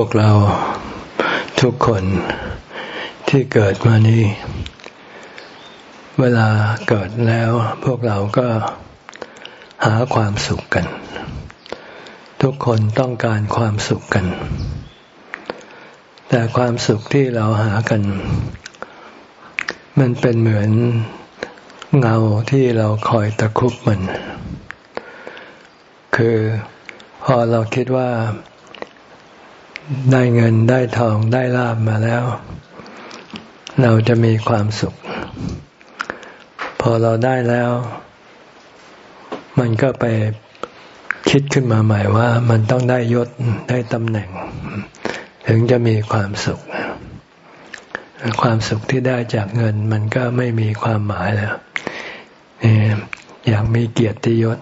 วกเราทุกคนที่เกิดมานี้ เวลาเกิดแล้วพวกเราก็หาความสุขกัน ทุกคนต้องการความสุขกัน แต่ความสุขที่เราหากัน มันเป็นเหมือนเงาที่เราคอยตะคุบมัน คือพอเราคิดว่า ได้เงินได้ทองได้ลาบมาแล้ว เราจะมีความสุข พอเราได้แล้ว มันก็ไปคิดขึ้นมาใหม่ว่ามันต้องได้ยศได้ตำแหน่ง ถึงจะมีความสุข ความสุขที่ได้จากเงิน มันก็ไม่มีความหมายแล้วอยากมีเกียรติยศ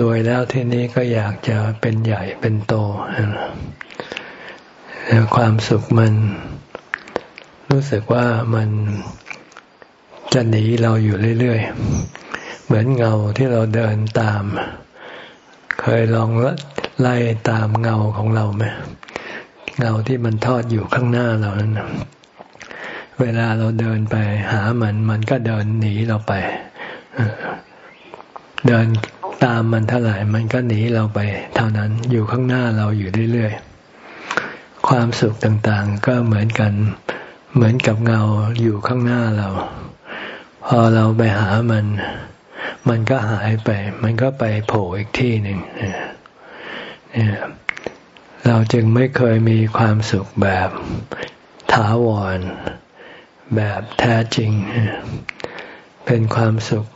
รวยแล้วทีนี้ก็อยากจะเป็นใหญ่เป็นโตความสุขมัน รู้สึกว่ามันจะหนีเราอยู่เรื่อยๆ เหมือนเงาที่เราเดินตาม เคยลองไล่ตามเงาของเราไหมเงาที่มันทอดอยู่ข้างหน้าเรานั้นเวลาเราเดินไปหามัน มันก็เดินหนีเราไป เดิน ตามมันเท่าไหร่มันก็หนีเราไป เท่านั้นอยู่ข้างหน้าเราอยู่เรื่อยๆ ความสุขต่างๆ ก็เหมือนกัน เหมือนกับเงาอยู่ข้างหน้าเรา พอเราไปหามัน มันก็หายไป มันก็ไปโผล่อีกที่หนึ่งเนี่ยเราจึงไม่เคยมีความสุขแบบถาวร แบบแท้จริง เป็นความสุข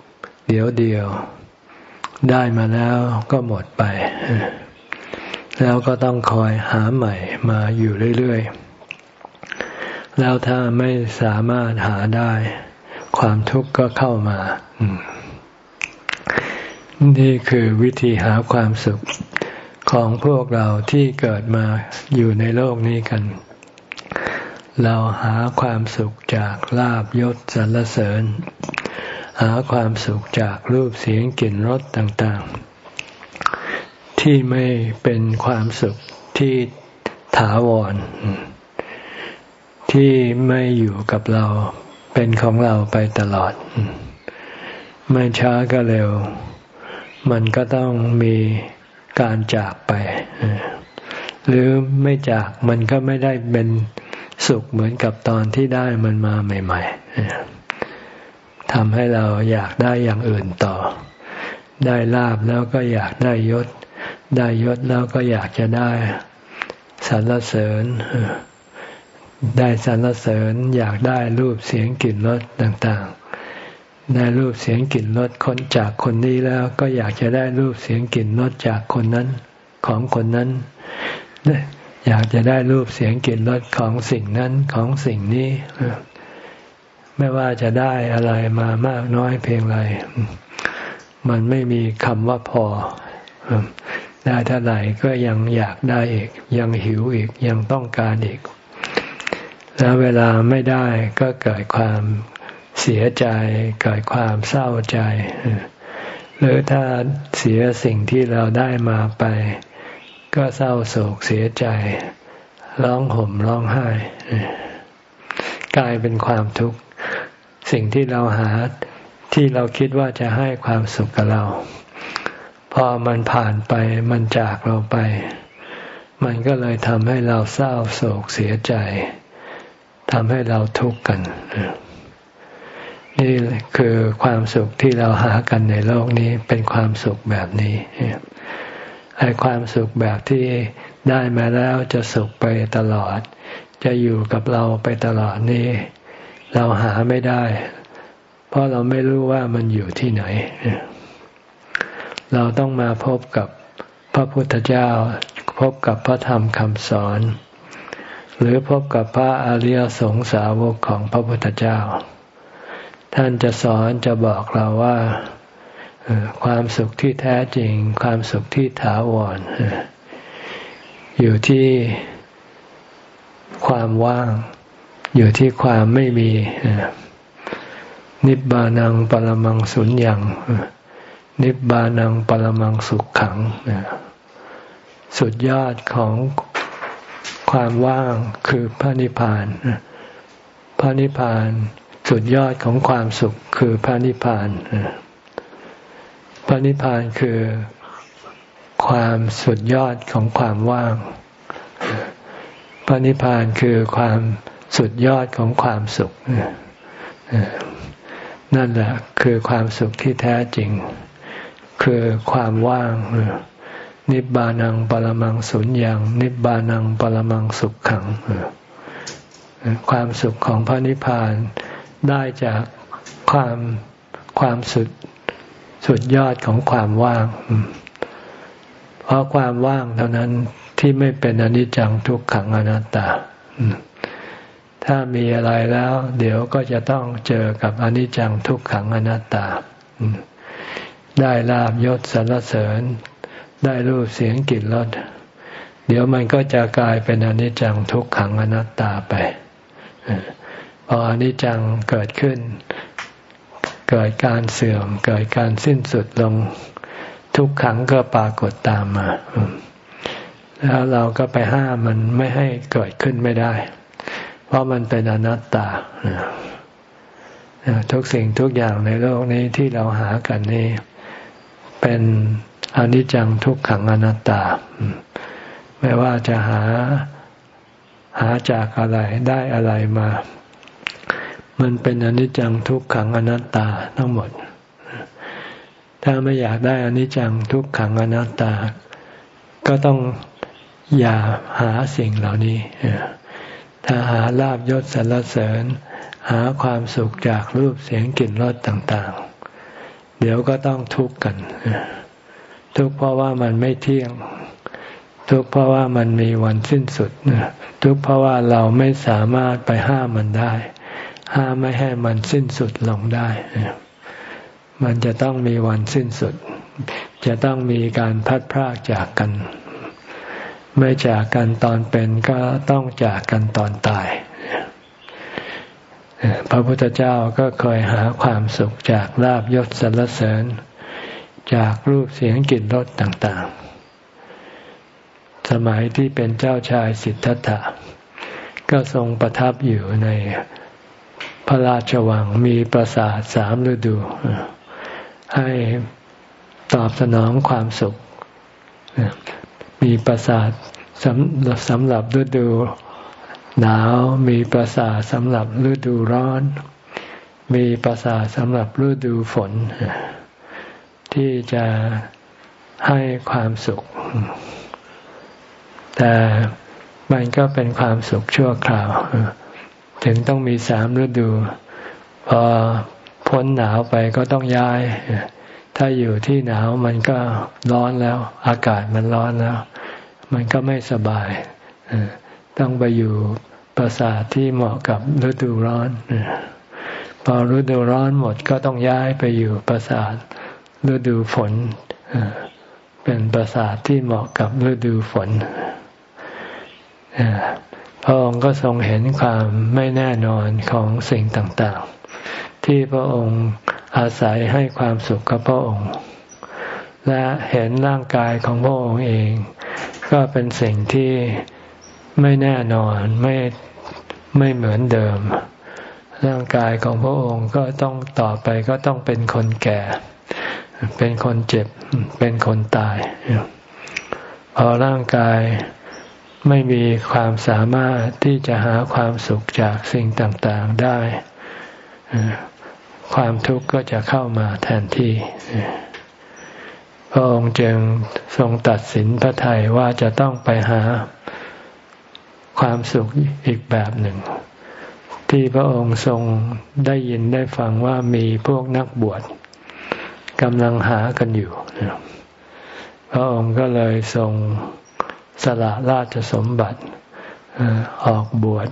เดียวเดียว ได้มาแล้วก็หมดไป แล้วก็ต้องคอยหาใหม่มาอยู่เรื่อยๆ แล้วถ้าไม่สามารถหาได้ ความทุกข์ก็เข้ามา นี่คือวิธีหาความสุขของพวกเราที่เกิดมาอยู่ในโลกนี้กัน เราหาความสุขจากลาบยศสรรเสริญ หาความสุขจากรูปเสียงกลิ่นรสต่างๆ ที่ไม่เป็นความสุขที่ถาวร ที่ไม่อยู่กับเราเป็นของเราไปตลอด ไม่ช้าก็เร็ว มันก็ต้องมีการจากไป หรือไม่จากมันก็ไม่ได้เป็นสุขเหมือนกับตอนที่ได้มันมาใหม่ ๆ ทำให้เราอยากได้อย่างอื่นต่อ ได้ลาบแล้วก็อยากได้ยศ ได้ยศแล้วก็อยากจะได้สรรเสริญ ได้สรรเสริญอยากได้รูปเสียงกลิ่นรสต่างๆ ได้รูปเสียงกลิ่นรสคนจากคนนี้แล้วก็อยากจะได้รูปเสียงกลิ่นรสจากคนนั้นของคนนั้น อยากจะได้รูปเสียงกลิ่นรสของสิ่งนั้นของสิ่งนี้ ไม่ว่าจะได้อะไรมามากน้อยเพียงไร มันไม่มีคำว่าพอ ได้เท่าไหร่ก็ยังอยากได้อีก ยังหิวอีกยังต้องการอีก แล้วเวลาไม่ได้ก็เกิดความเสียใจ เกิดความเศร้าใจ หรือถ้าเสียสิ่งที่เราได้มาไป ก็เศร้าโศกเสียใจ ร้องห่มร้องไห้กลายเป็นความทุกข์ สิ่งที่เราหาที่เราคิดว่าจะให้ความสุขกับเรา พอมันผ่านไปมันจากเราไป มันก็เลยทำให้เราเศร้าโศกเสียใจทำให้เราทุกข์กัน นี่คือความสุขที่เราหากันในโลกนี้เป็นความสุขแบบนี้ไอ้ความสุขแบบที่ได้มาแล้วจะสุขไปตลอด จะอยู่กับเราไปตลอดนี่ เราหาไม่ได้ เพราะเราไม่รู้ว่ามันอยู่ที่ไหน เราต้องมาพบกับพระพุทธเจ้า พบกับพระธรรมคำสอน หรือพบกับพระอริยสงสาวกของพระพุทธเจ้า ท่านจะสอนจะบอกเราว่าความสุขที่แท้จริง ความสุขที่ถาวรอยู่ที่ความว่าง อยู่ที่ความไม่มี นิบานังปรมังสุญญ์นิบานังปรมังสุขขัง สุดยอดของความว่างคือพระนิพพาน พระนิพพานสุดยอดของความสุขคือพระนิพพาน พระนิพพานคือความสุดยอดของความว่าง พระนิพพานคือความ สุดยอดของความสุข นั่นแหละ คือความสุขที่แท้จริง คือความว่าง นิบานังปรมังสุญญ์นิบานังปรมังสุขขัง ความสุขของพระนิพพานได้จากความความสุดสุดยอดของความว่าง เพราะความว่างเท่านั้นที่ไม่เป็นอนิจจังทุกขังอนัตตา ถ้ามีอะไรแล้ว เดี๋ยวก็จะต้องเจอกับอนิจจังทุกขังอนัตตา ได้ลาบยศสรรเสริญ ได้รูปเสียงกลิ่นรสเดี๋ยวมันก็จะกลายเป็นอนิจจังทุกขังอนัตตาไปพออนิจจังเกิดขึ้น เกิดการเสื่อม เกิดการสิ้นสุดลง ทุกขังก็ปรากฏตามมา แล้วเราก็ไปห้ามมันไม่ให้เกิดขึ้นไม่ได้ เพราะมันเป็นอนัตตาทุกสิ่งทุกอย่างในโลกนี้ที่เราหากันนี้ เป็นอนิจจังทุกขังอนัตตา ไม่ว่าจะหาหาจากอะไรได้อะไรมา มันเป็นอนิจจังทุกขังอนัตตาทั้งหมด ถ้าไม่อยากได้อนิจจังทุกขังอนัตตา ก็ต้องอย่าหาสิ่งเหล่านี้ ถ้าหาลาบยศสรรเสริญ หาความสุขจากรูปเสียงกลิ่นรสต่างๆ เดี๋ยวก็ต้องทุกข์กัน ทุกข์เพราะว่ามันไม่เที่ยง ทุกข์เพราะว่ามันมีวันสิ้นสุดทุกข์เพราะว่าเราไม่สามารถไปห้ามมันได้ ห้ามไม่ให้มันสิ้นสุดลงได้ มันจะต้องมีวันสิ้นสุด จะต้องมีการพัดพรากจากกัน ไม่จากกันตอนเป็นก็ต้องจากกันตอนตาย พระพุทธเจ้าก็เคยหาความสุขจากลาบยศสรรเสริญ จากรูปเสียงกลิ่นรสต่างๆ สมัยที่เป็นเจ้าชายสิทธัตถะ ก็ทรงประทับอยู่ในพระราชวังมีปราสาทสามฤดู ให้ตอบสนองความสุข มีปราสาทสำสำหรับฤดูหนาวมีปราสาทสำหรับฤดูร้อน มีปราสาทสำหรับฤดูฝน ที่จะให้ความสุข แต่มันก็เป็นความสุขชั่วคราว ถึงต้องมีสามฤดู พอพ้นหนาวไปก็ต้องย้าย ถ้าอยู่ที่หนาวมันก็ร้อนแล้ว อากาศมันร้อนแล้ว มันก็ไม่สบาย ต้องไปอยู่ปราสาทที่เหมาะกับฤดูร้อน พอฤดูร้อนหมดก็ต้องย้ายไปอยู่ปราสาทฤดูฝน เป็นปราสาทที่เหมาะกับฤดูฝนพระองค์ก็ทรงเห็นความไม่แน่นอนของสิ่งต่าง ๆ ที่พระองค์ อาศัยให้ความสุขกับพระองค์ และเห็นร่างกายของพระองค์เอง ก็เป็นสิ่งที่ไม่แน่นอนไม่ไม่เหมือนเดิม ร่างกายของพระองค์ก็ต้องต่อไปก็ต้องเป็นคนแก่ เป็นคนเจ็บ เป็นคนตาย พอร่างกายไม่มีความสามารถที่จะหาความสุขจากสิ่งต่าง ๆ ได้ ความทุกข์ก็จะเข้ามาแทนที่ พระองค์จึงทรงตัดสินพระทัยว่าจะต้องไปหาความสุขอีกแบบหนึ่ง ที่พระองค์ทรงได้ยินได้ฟังว่ามีพวกนักบวชกำลังหากันอยู่พระองค์ก็เลยทรงสละราชสมบัติออกบวช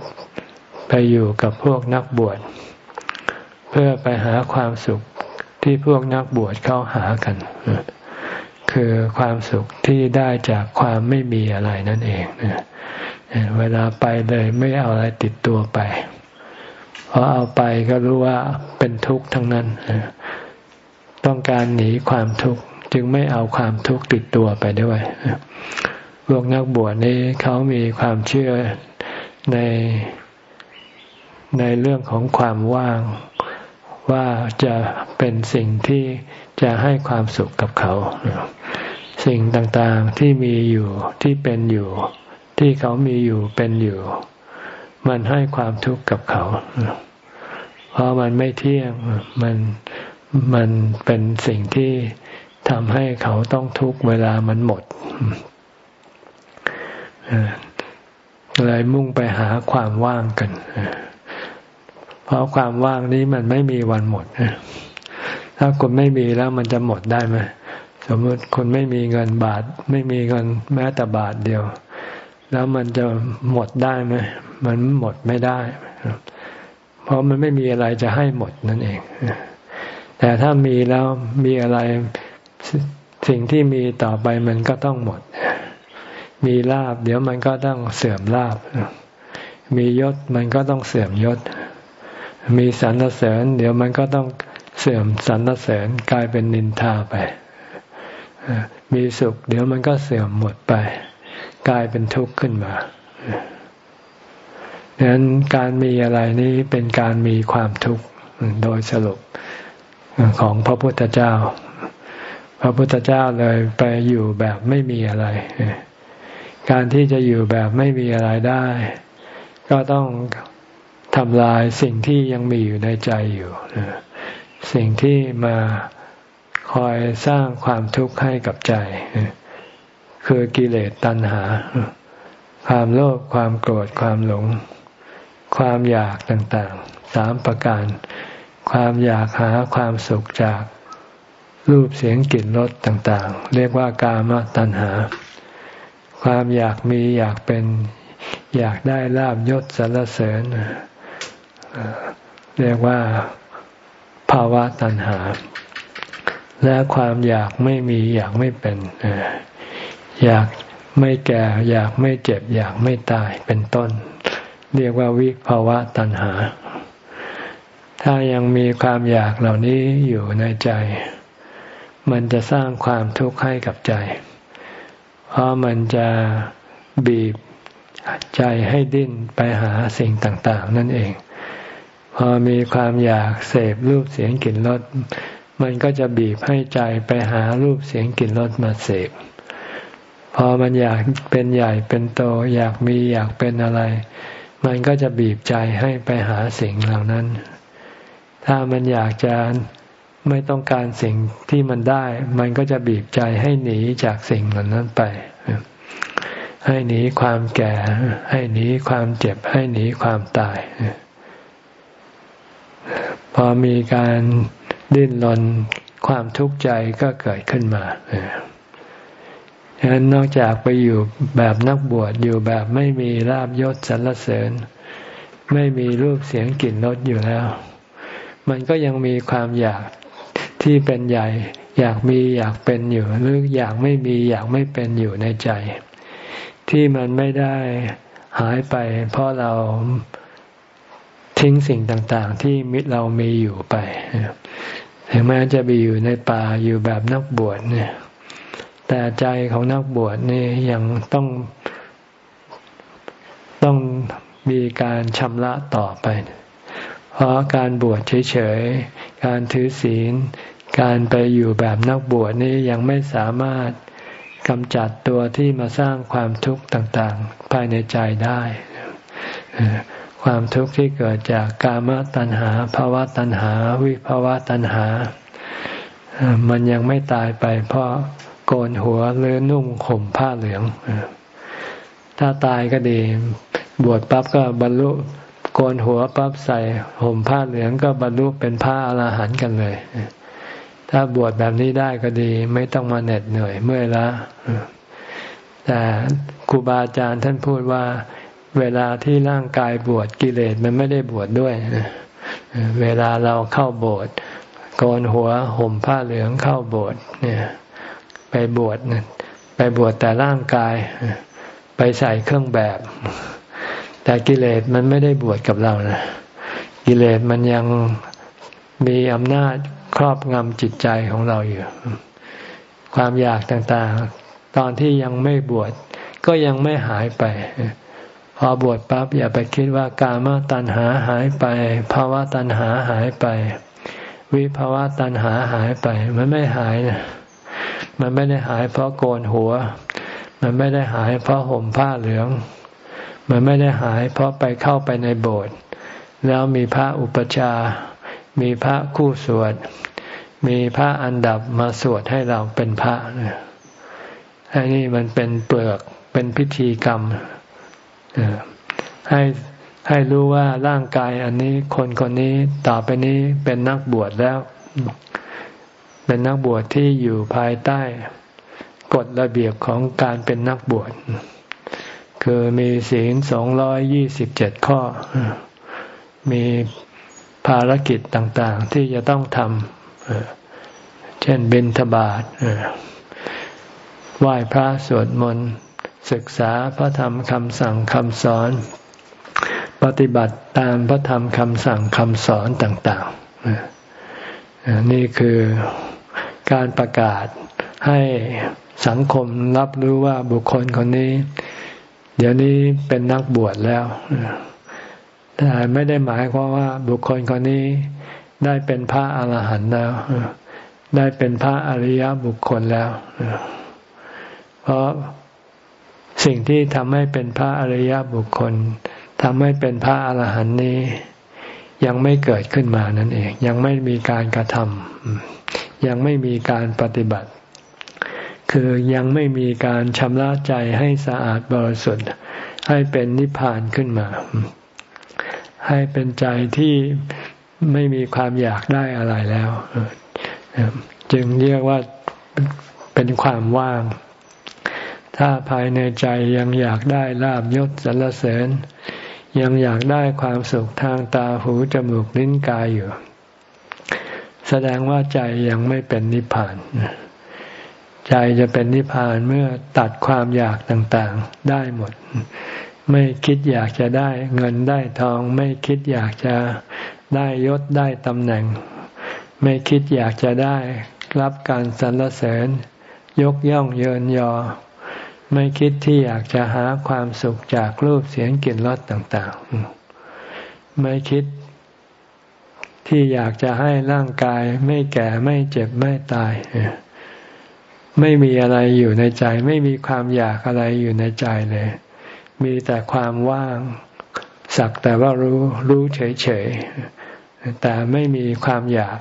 ไปอยู่กับพวกนักบวช เพื่อไปหาความสุขที่พวกนักบวชเข้าหากัน คือความสุขที่ได้จากความไม่มีอะไรนั่นเองเวลาไปเลยไม่เอาอะไรติดตัวไปเพราะเอาไปก็รู้ว่าเป็นทุกข์ทั้งนั้น ต้องการหนีความทุกข์จึงไม่เอาความทุกข์ติดตัวไปด้วยเวกนักบวชนี้เขามีความเชื่อในในเรื่องของความว่าง ว่าจะเป็นสิ่งที่จะให้ความสุขกับเขา สิ่งต่างๆที่มีอยู่ที่เป็นอยู่ ที่เขามีอยู่เป็นอยู่ มันให้ความทุกข์กับเขา เพราะมันไม่เที่ยงมันมันเป็นสิ่งที่ทำให้เขาต้องทุกข์เวลามันหมดเลยมุ่งไปหาความว่างกันเพราะความว่างนี้มันไม่มีวันหมดถ้าคุณไม่มีแล้วมันจะหมดได้ไหมสมมติคุณไม่มีเงินบาท ไม่มีเงินแม้แต่บาทเดียว แล้วมันจะหมดได้ไหมมันหมดไม่ได้ เพราะมันไม่มีอะไรจะให้หมดนั่นเอง แต่ถ้ามีแล้วมีอะไรสิ่งที่มีต่อไปมันก็ต้องหมด มีลาบ เดี๋ยวมันก็ต้องเสื่อมลาบ มียศมันก็ต้องเสื่อมยศ มีสรรเสริญ เดี๋ยวมันก็ต้องเสื่อมสรรเสริญกลายเป็นนินทาไป มีสุข เดี๋ยวมันก็เสื่อมหมดไป กลายเป็นทุกข์ขึ้นมาดังนั้นการมีอะไรนี้เป็นการมีความทุกข์โดยสรุปของพระพุทธเจ้า พระพุทธเจ้าเลยไปอยู่แบบไม่มีอะไร การที่จะอยู่แบบไม่มีอะไรได้ ก็ต้อง ทำลายสิ่งที่ยังมีอยู่ในใจอยู่สิ่งที่มาคอยสร้างความทุกข์ให้กับใจ คือกิเลสตัณหา ความโลภความโกรธความหลง ความอยากต่างๆสามประการ ความอยากหาความสุขจากรูปเสียงกลิ่นรสต่างๆ เรียกว่ากามตัณหา ความอยากมีอยากเป็นอยากได้ลาบยศสรรเสริญ เรียกว่าภาวะตัณหา และความอยากไม่มีอยากไม่เป็นอยากไม่แก่ อยากไม่เจ็บ อยากไม่ตายเป็นต้น เรียกว่าวิภาวะตัณหา ถ้ายังมีความอยากเหล่านี้อยู่ในใจ มันจะสร้างความทุกข์ให้กับใจ เพราะมันจะบีบใจให้ดิ้นไปหาสิ่งต่าง ๆ นั่นเอง พอมีความอยากเสพรูปเสียงกลิ่นรสมันก็จะบีบให้ใจไปหารูปเสียงกลิ่นรสมาเสพ พอมันอยากเป็นใหญ่เป็นโต อยากมีอยากเป็นอะไร มันก็จะบีบใจให้ไปหาสิ่งเหล่านั้น ถ้ามันอยากจะไม่ต้องการสิ่งที่มันได้ มันก็จะบีบใจให้หนีจากสิ่งเหล่านั้นไป ให้หนีความแก่ ให้หนีความเจ็บ ให้หนีความตาย พอมีการดิ้นรนความทุกข์ใจก็เกิดขึ้นมาฉะนั้นนอกจากไปอยู่แบบนักบวชอยู่แบบไม่มีลาบยศสรรเสริญ ไม่มีรูปเสียงกลิ่นรสอยู่แล้ว มันก็ยังมีความอยากที่เป็นใหญ่ อยากมีอยากเป็นอยู่หรืออยากไม่มีอยากไม่เป็นอยู่ในใจ ที่มันไม่ได้หายไป เพราะเรา ทิ้งสิ่งต่างๆ ที่มิตรเรามีอยู่ไปถึงแม้จะไปอยู่ในป่าอยู่แบบนักบวชเนี่ย แต่ใจของนักบวชนี่ยังต้องต้องมีการชำระต่อไป เพราะการบวชเฉยๆ การถือศีล การไปอยู่แบบนักบวชนี้ยังไม่สามารถกำจัดตัวที่มาสร้างความทุกข์ต่างๆ ภายในใจได้ ความทุกข์ที่เกิดจากกามตัณหาภาวะตัณหา วิภาวะตัณหา มันยังไม่ตายไป เพราะโกนหัวหรือนุ่งข่มผ้าเหลือง ถ้าตายก็ดี บวชปั๊บก็บรรลุ โกนหัวปั๊บใส่ห่มผ้าเหลืองก็บรรลุเป็นพระอรหันต์กันเลย ถ้าบวชแบบนี้ได้ก็ดี ไม่ต้องมาเหน็ดเหนื่อยเมื่อยล้าแต่ครูบาอาจารย์ท่านพูดว่า เวลาที่ร่างกายบวชกิเลสมันไม่ได้บวชดด้วย เวลาเราเข้าโบสถ์โกนหัวห่มผ้าเหลืองเข้าโบสถ์เนี่ย ไปบวชไปบวชแต่ร่างกาย ไปใส่เครื่องแบบ แต่กิเลสมันไม่ได้บวชกับเรานะกิเลสมันยังมีอำนาจครอบงำจิตใจของเราอยู่ ความอยากต่างๆ ตอนที่ยังไม่บวชก็ยังไม่หายไป พอบวชปั๊บอย่าไปคิดว่ากามตัณหาหายไปภาวะตัณหาหายไป วิภาวะตัณหาหายไป มันไม่หายนะมันไม่ได้หายเพราะโกนหัว มันไม่ได้หายเพราะห่มผ้าเหลือง มันไม่ได้หายเพราะไปเข้าไปในโบสถ์แล้วมีพระอุปชา มีพระคู่สวด มีพระอันดับมาสวดให้เราเป็นพระเนี่ยอันนี้มันเป็นเปลือกเป็นพิธีกรรม ให้ให้รู้ว่าร่างกายอันนี้คนคนนี้ต่อไปนี้เป็นนักบวชแล้ว เป็นนักบวชที่อยู่ภายใต้กฎระเบียบของการเป็นนักบวช คือมีศีลสองร้อยยี่สิบเจ็ดข้อ มีภารกิจต่างๆที่จะต้องทำเช่นบิณฑบาตไหว้พระสวดมนต์ ศึกษาพระธรรมคำสั่งคำสอน ปฏิบัติตามพระธรรมคำสั่งคำสอนต่างๆ นี่คือการประกาศให้สังคมรับรู้ว่าบุคคลคนนี้ เดี๋ยวนี้เป็นนักบวชแล้ว แต่ไม่ได้หมายความว่าบุคคลคนนี้ได้เป็นพระอาหารหันต์แล้ว ได้เป็นพระอริยบุคคลแล้ว เพราะ สิ่งที่ทำให้เป็นพระอริยบุคคลทำให้เป็นพระอาหารหันต์นี้ ยังไม่เกิดขึ้นมานั่นเอง ยังไม่มีการกระทำยังไม่มีการปฏิบัติ คือยังไม่มีการชำระใจให้สะอาดบริสุทธิ์ให้เป็นนิพพานขึ้นมา ให้เป็นใจที่ไม่มีความอยากได้อะไรแล้ว จึงเรียกว่าเป็นความว่าง ถ้าภายในใจยังอยากได้ลาบยศสรรเสริญ ยังอยากได้ความสุขทางตาหูจมูกลิ้นกายอยู่ แสดงว่าใจยังไม่เป็นนิพพาน ใจจะเป็นนิพพานเมื่อตัดความอยากต่างๆได้หมด ไม่คิดอยากจะได้เงินได้ทอง ไม่คิดอยากจะได้ยศได้ตำแหน่ง ไม่คิดอยากจะได้รับการสรรเสริญ ยกย่องเยินยอ ไม่คิดที่อยากจะหาความสุขจากรูปเสียงกลิ่นรสต่างๆ ไม่คิดที่อยากจะให้ร่างกายไม่แก่ไม่เจ็บไม่ตาย ไม่มีอะไรอยู่ในใจ ไม่มีความอยากอะไรอยู่ในใจเลย มีแต่ความว่าง สักแต่ว่ารู้รู้เฉยๆแต่ไม่มีความอยาก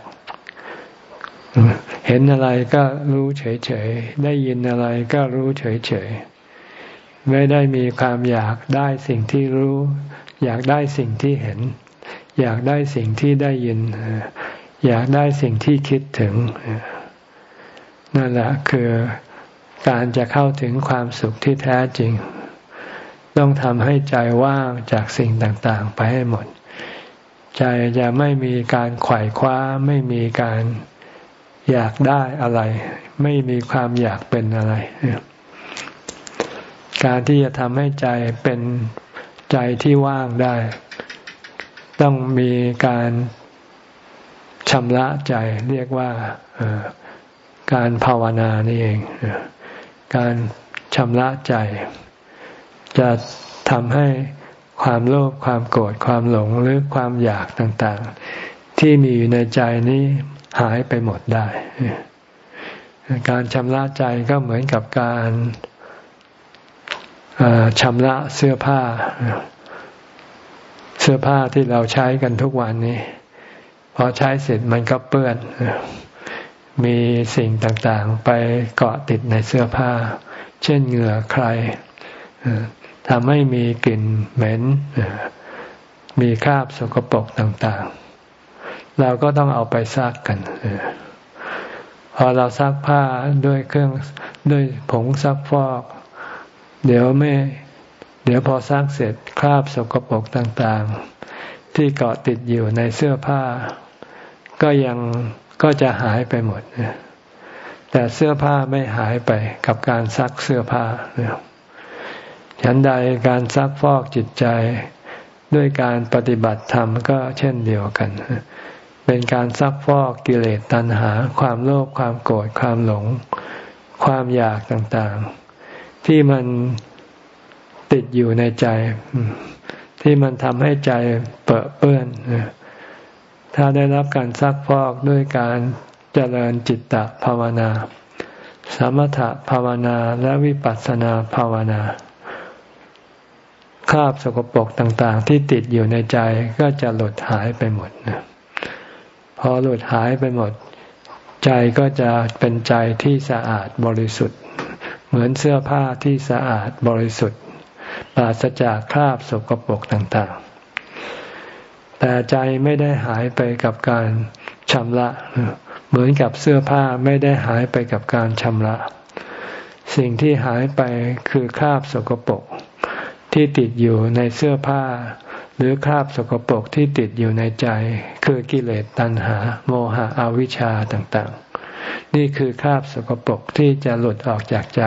เห็นอะไรก็รู้เฉยๆ ได้ยินอะไรก็รู้เฉยๆ ไม่ได้มีความอยากได้สิ่งที่รู้ อยากได้สิ่งที่เห็น อยากได้สิ่งที่ได้ยิน อยากได้สิ่งที่คิดถึง นั่นแหละคือการจะเข้าถึงความสุขที่แท้จริง ต้องทำให้ใจว่างจากสิ่งต่างๆ ไปให้หมด ใจจะไม่มีการไขว่คว้าไม่มีการ อยากได้อะไร ไม่มีความอยากเป็นอะไร การที่จะทำให้ใจเป็นใจที่ว่างได้ ต้องมีการชำระใจเรียกว่าการภาวนานี่เอง การชำระใจ จะทำให้ความโลภความโกรธความหลงหรือความอยากต่างๆ ที่มีอยู่ในใจนี้ หายไปหมดได้ การชำระใจก็เหมือนกับการชำระเสื้อผ้า เสื้อผ้าที่เราใช้กันทุกวันนี้ พอใช้เสร็จมันก็เปื้อน มีสิ่งต่างๆ ไปเกาะติดในเสื้อผ้า เช่นเหงื่อใครทำให้มีกลิ่นเหม็น มีคราบสกปรกต่างๆ เราก็ต้องเอาไปซักกันพอเราซักผ้าด้วยเครื่องด้วยผงซักฟอก เดี๋ยวไม่ เดี๋ยวพอซักเสร็จคราบสกปรกต่างๆ ที่เกาะติดอยู่ในเสื้อผ้า ก็ยังก็จะหายไปหมดแต่เสื้อผ้าไม่หายไปกับการซักเสื้อผ้าฉันใดการซักฟอกจิตใจด้วยการปฏิบัติธรรมก็เช่นเดียวกัน เป็นการซักฟอกกิเลสตัณหา ความโลภความโกรธความหลง ความอยากต่างๆ ที่มันติดอยู่ในใจ ที่มันทำให้ใจเปื้อเปื้อน ถ้าได้รับการซักพอกด้วยการเจริญจิตตภาวนา สมถภาวนาและวิปัสสนาภาวนาคราบสกปรกต่างๆ ที่ติดอยู่ในใจก็จะหลุดหายไปหมดนะ พอหลุดหายไปหมด ใจก็จะเป็นใจที่สะอาดบริสุทธิ์ เหมือนเสื้อผ้าที่สะอาดบริสุทธิ์ปราศจากคราบสกปรกต่างๆ แต่ใจไม่ได้หายไปกับการชำระ เหมือนกับเสื้อผ้าไม่ได้หายไปกับการชำระ สิ่งที่หายไปคือคราบสกปรกที่ติดอยู่ในเสื้อผ้า หรือคราบสกปรกที่ติดอยู่ในใจ คือกิเลสตัณหา โมหะอวิชชาต่างๆ นี่คือคราบสกปรกที่จะหลุดออกจากใจ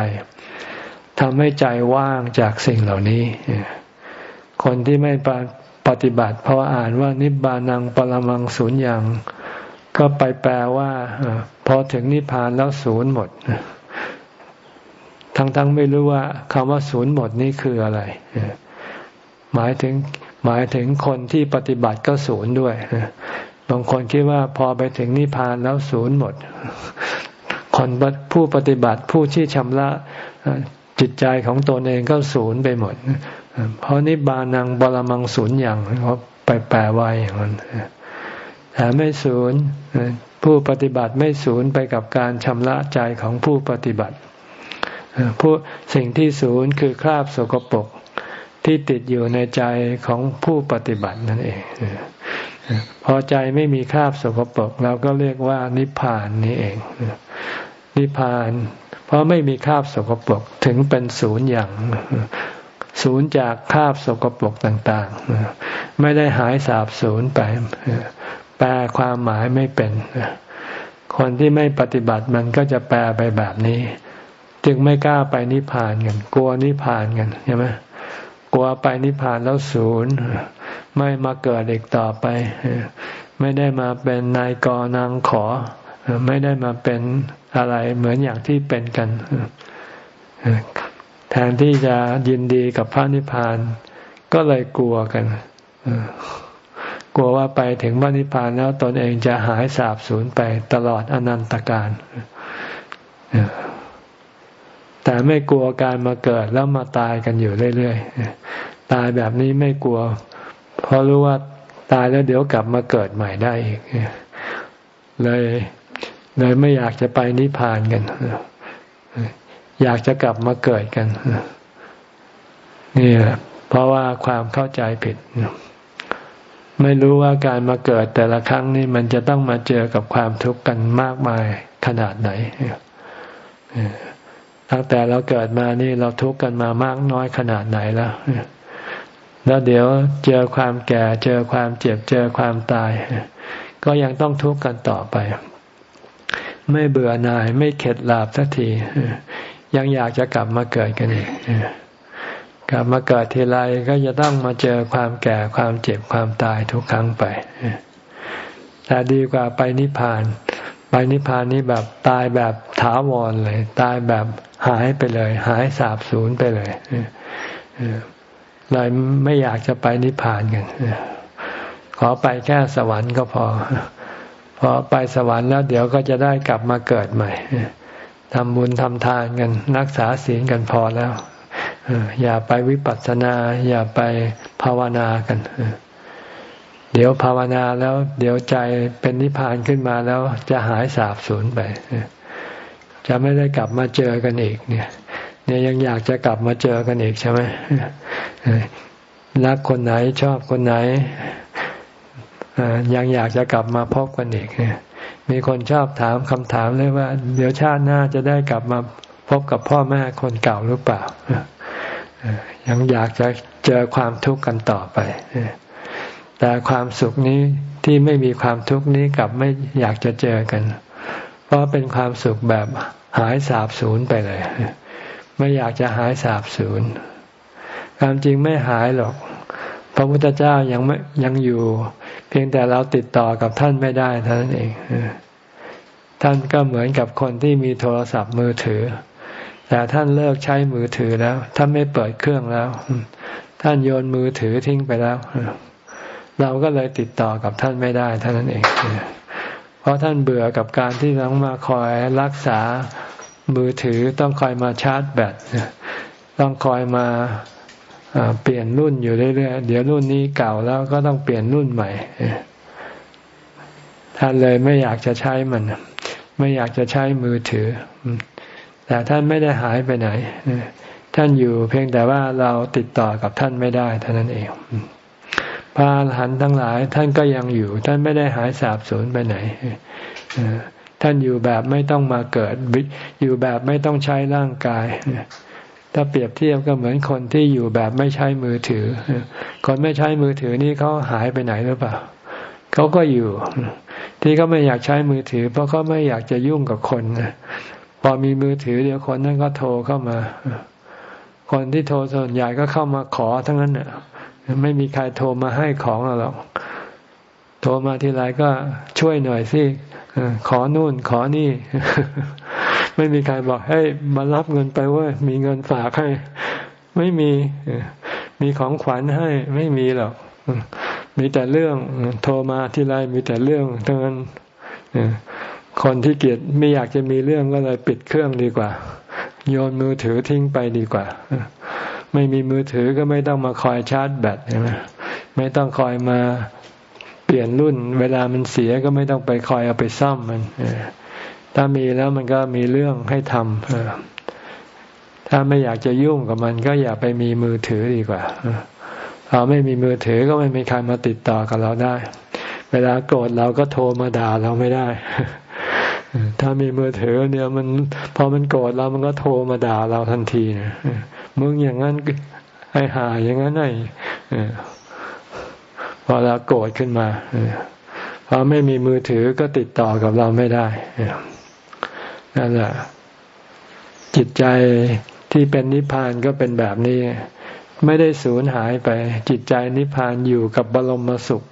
ทำให้ใจว่างจากสิ่งเหล่านี้ คนที่ไม่ปฏิบัติเพราะอ่านว่านิบานังปรมังศูนย์อย่างก็ไปแปลว่าพอถึงนิพพานแล้วศูนย์หมด ทั้งๆไม่รู้ว่าคำว่าศูนย์หมดนี่คืออะไร หมายถึง หมายถึงคนที่ปฏิบัติก็ศูนย์ด้วยบางคนคิดว่าพอไปถึงนิพพานแล้วศูนย์หมด คนผู้ปฏิบัติผู้ที่ชำระจิตใจของตนเองก็ศูนย์ไปหมด เพราะนิบานังบรมังศูนย์อย่างเขาไปแปลไว้อย่างนั้นแต่ไม่ศูนย์ผู้ปฏิบัติไม่ศูนย์ไปกับการชำระใจของผู้ปฏิบัติผู้สิ่งที่ศูนย์คือคราบสกปรก ที่ติดอยู่ในใจของผู้ปฏิบัตินั่นเองพอใจไม่มีคราบสกปรกเราก็เรียกว่านิพพานนี่เอง นิพพาน เพราะไม่มีคราบสกปรกถึงเป็นศูนย์อย่างศูนย์จากคราบสกปรกต่างๆ ไม่ได้หายสาบศูนย์ไป แปลความหมายไม่เป็น คนที่ไม่ปฏิบัติมันก็จะแปลไปแบบนี้ จึงไม่กล้าไปนิพพานกัน กลัวนิพพานกันใช่ไหม กลัวไปนิพพานแล้วศูนย์ไม่มาเกิดอีกต่อไป ไม่ได้มาเป็นนายกนางขอ ไม่ได้มาเป็นอะไรเหมือนอย่างที่เป็นกัน แทนที่จะยินดีกับพระนิพพาน ก็เลยกลัวกันกลัวว่าไปถึงพระนิพพานแล้วตนเองจะหายสาบสูญไปตลอดอนันตการ ไม่กลัวการมาเกิดแล้วมาตายกันอยู่เรื่อยๆ ตายแบบนี้ไม่กลัว เพราะรู้ว่าตายแล้วเดี๋ยวกลับมาเกิดใหม่ได้อีกเลยเลยไม่อยากจะไปนิพพานกัน อยากจะกลับมาเกิดกัน นี่แหละเพราะว่าความเข้าใจผิด ไม่รู้ว่าการมาเกิดแต่ละครั้งนี่มันจะต้องมาเจอกับความทุกข์กันมากมายขนาดไหน ตั้งแต่เราเกิดมานี่เราทุกข์กันมามากน้อยขนาดไหนแล้วแล้วเดี๋ยวเจอความแก่ เจอความเจ็บเจอความตาย ก็ยังต้องทุกข์กันต่อไป ไม่เบื่อหน่ายไม่เข็ดหลาบสักทียังอยากจะกลับมาเกิดกันอีกกลับมาเกิดทีไรก็จะต้องมาเจอความแก่ความเจ็บความตายทุกครั้งไปแต่ดีกว่าไปนิพพาน ไปนิพพานนี้แบบตายแบบถาวรเลย ตายแบบ หายไปเลย หายสาบสูญไปเลยเลยไม่อยากจะไปนิพพานกันขอไปแค่สวรรค์ก็พอพอไปสวรรค์แล้วเดี๋ยวก็จะได้กลับมาเกิดใหม่ทำบุญทำทานกันรักษาศีลกันพอแล้วอย่าไปวิปัสสนา อย่าไปภาวนากันเดี๋ยวภาวนาแล้ว เดี๋ยวใจเป็นนิพพานขึ้นมาแล้วจะหายสาบสูญไป จะไม่ได้กลับมาเจอกันอีกเนี่ยเนี่ยยังอยากจะกลับมาเจอกันอีกใช่ไหมรักคนไหนชอบคนไหนยังอยากจะกลับมาพบกันอีกเนี่ยมีคนชอบถามคำถามเลยว่า เดี๋ยวชาติหน้าจะได้กลับมาพบกับพ่อแม่คนเก่าหรือเปล่ายังอยากจะเจอความทุกข์กันต่อไปแต่ความสุขนี้ที่ไม่มีความทุกข์นี้กลับไม่อยากจะเจอกันเราะเป็นความสุขแบบหายสาบสูญไปเลย ไม่อยากจะหายสาบสูญความจริงไม่หายหรอก พระพุทธเจ้ายังไม่ยังอยู่ เพียงแต่เราติดต่อกับท่านไม่ได้เท่านั้นเองท่านก็เหมือนกับคนที่มีโทรศัพท์มือถือ แต่ท่านเลิกใช้มือถือแล้ว ท่านไม่เปิดเครื่องแล้ว ท่านโยนมือถือทิ้งไปแล้ว เราก็เลยติดต่อกับท่านไม่ได้เท่านั้นเอง เพราะท่านเบื่อกับการที่ต้องมาคอยรักษามือถือต้องคอยมาชาร์จแบตต้องคอยมาเปลี่ยนรุ่นอยู่เรื่อยๆเดี๋ยวรุ่นนี้เก่าแล้วก็ต้องเปลี่ยนรุ่นใหม่ท่านเลยไม่อยากจะใช้มัน ไม่อยากจะใช้มือถือ แต่ท่านไม่ได้หายไปไหนท่านอยู่เพียงแต่ว่าเราติดต่อกับท่านไม่ได้เท่านั้นเอง พระอรหันต์ทั้งหลายท่านก็ยังอยู่ ท่านไม่ได้หายสาบสูญไปไหนท่านอยู่แบบไม่ต้องมาเกิด อยู่แบบไม่ต้องใช้ร่างกาย ถ้าเปรียบเทียบก็เหมือนคนที่อยู่แบบไม่ใช้มือถือ คนไม่ใช้มือถือนี่เขาหายไปไหนหรือเปล่าเขาก็อยู่ ที่เขาไม่อยากใช้มือถือ เพราะเขาไม่อยากจะยุ่งกับคนพอมีมือถือเดี๋ยวคนนั้นก็โทรเข้ามา คนที่โทรส่วนใหญ่ก็เข้ามาขอทั้งนั้นน่ะ ไม่มีใครโทรมาให้ของเราหรอก โทรมาทีไรก็ช่วยหน่อยสิขอนู่นขอนี่ ไม่มีใครบอกให้มารับเงินไปเว่ามีเงินฝากให้ ไม่มี มีของขวัญให้ไม่มีหรอกมีแต่เรื่องโทรมาทีไรมีแต่เรื่องทั้งนั้นคนที่เกียดไม่อยากจะมีเรื่องก็เลยปิดเครื่องดีกว่า โยนมือถือทิ้งไปดีกว่า ไม่มีมือถือก็ไม่ต้องมาคอยชาร์จแบตใช่ไหมไม่ต้องคอยมาเปลี่ยนรุ่น เวลามันเสียก็ไม่ต้องไปคอยเอาไปซ่อมมันถ้ามีแล้วมันก็มีเรื่องให้ทำถ้าไม่อยากจะยุ่งกับมัน ก็อย่าไปมีมือถือดีกว่าพอไม่มีมือถือก็ไม่มีใครมาติดต่อกับเราได้ เวลาโกรธเราก็โทรมาด่าเราไม่ได้ถ้ามีมือถือเนี่ยมันพอมันโกรธเรามันก็โทรมาด่าเราทันทีนะ มึงอย่างนั้นไอ้หาอย่างนั้นไอ้พอเราโกรธขึ้นมาพอไม่มีมือถือก็ติดต่อกับเราไม่ได้นั่นแหละจิตใจที่เป็นนิพพานก็เป็นแบบนี้ ไม่ได้สูญหายไป จิตใจนิพพานอยู่กับบรมสุข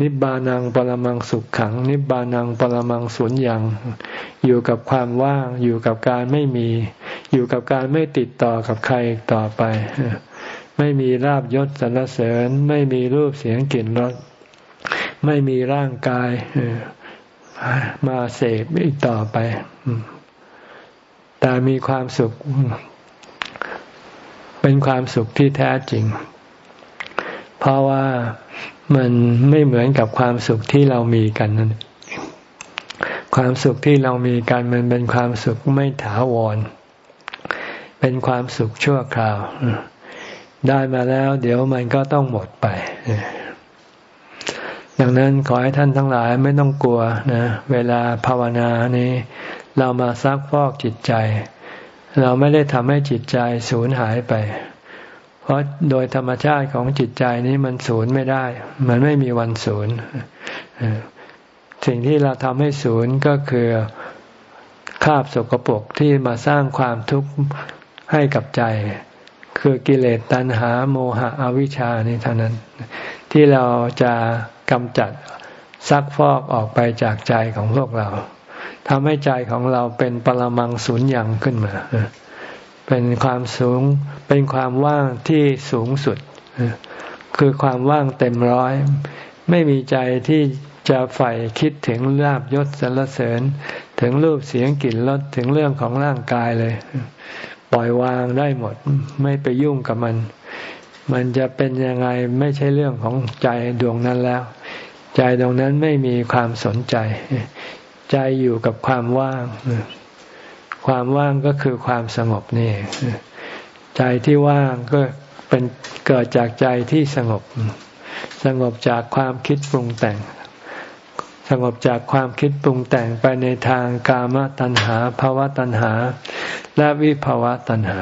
นิบานังปรมังสุขขัง นิบานังปรมังสุญญัง อยู่กับความว่าง อยู่กับการไม่มี อยู่กับการไม่ติดต่อกับใครต่อไป ไม่มีลาบยศสรรเสริญ ไม่มีรูปเสียงกลิ่นรสไม่มีร่างกายมาเสพอีกต่อไป แต่มีความสุข เป็นความสุขที่แท้จริง เพราะว่ามันไม่เหมือนกับความสุขที่เรามีกันนั่นความสุขที่เรามีกันมันเป็นความสุขไม่ถาวร เป็นความสุขชั่วคราว ได้มาแล้ว เดี๋ยวมันก็ต้องหมดไปดังนั้นขอให้ท่านทั้งหลายไม่ต้องกลัวนะ เวลาภาวนานี้ เรามาซักฟอกจิตใจ เราไม่ได้ทำให้จิตใจสูญหายไป เพราะโดยธรรมชาติของจิตใจนี้มันสูญไม่ได้ มันไม่มีวันสูญสิ่งที่เราทำให้ศูนย์ก็คือคาบสกปรกที่มาสร้างความทุกข์ให้กับใจ คือกิเลสตัณหาโมหะอวิชชานี่เท่านั้น ที่เราจะกำจัดซักฟอกออกไปจากใจของพวกเรา ทำให้ใจของเราเป็นปรมังสูญยังขึ้นมา เป็นความสูง เป็นความว่างที่สูงสุด คือความว่างเต็มร้อย ไม่มีใจที่จะใฝ่คิดถึงลาบยศสรรเสริญ ถึงรูปเสียงกลิ่นรสถึงเรื่องของร่างกายเลย ปล่อยวางได้หมด ไม่ไปยุ่งกับมัน มันจะเป็นยังไงไม่ใช่เรื่องของใจดวงนั้นแล้ว ใจดวงนั้นไม่มีความสนใจ ใจอยู่กับความว่าง ความว่างก็คือความสงบนี่ ใจที่ว่างก็เป็นเกิดจากใจที่สงบ สงบจากความคิดปรุงแต่ง สงบจากความคิดปรุงแต่งไปในทางกามตัณหาภาวะตัณหา และวิภาวะตัณหา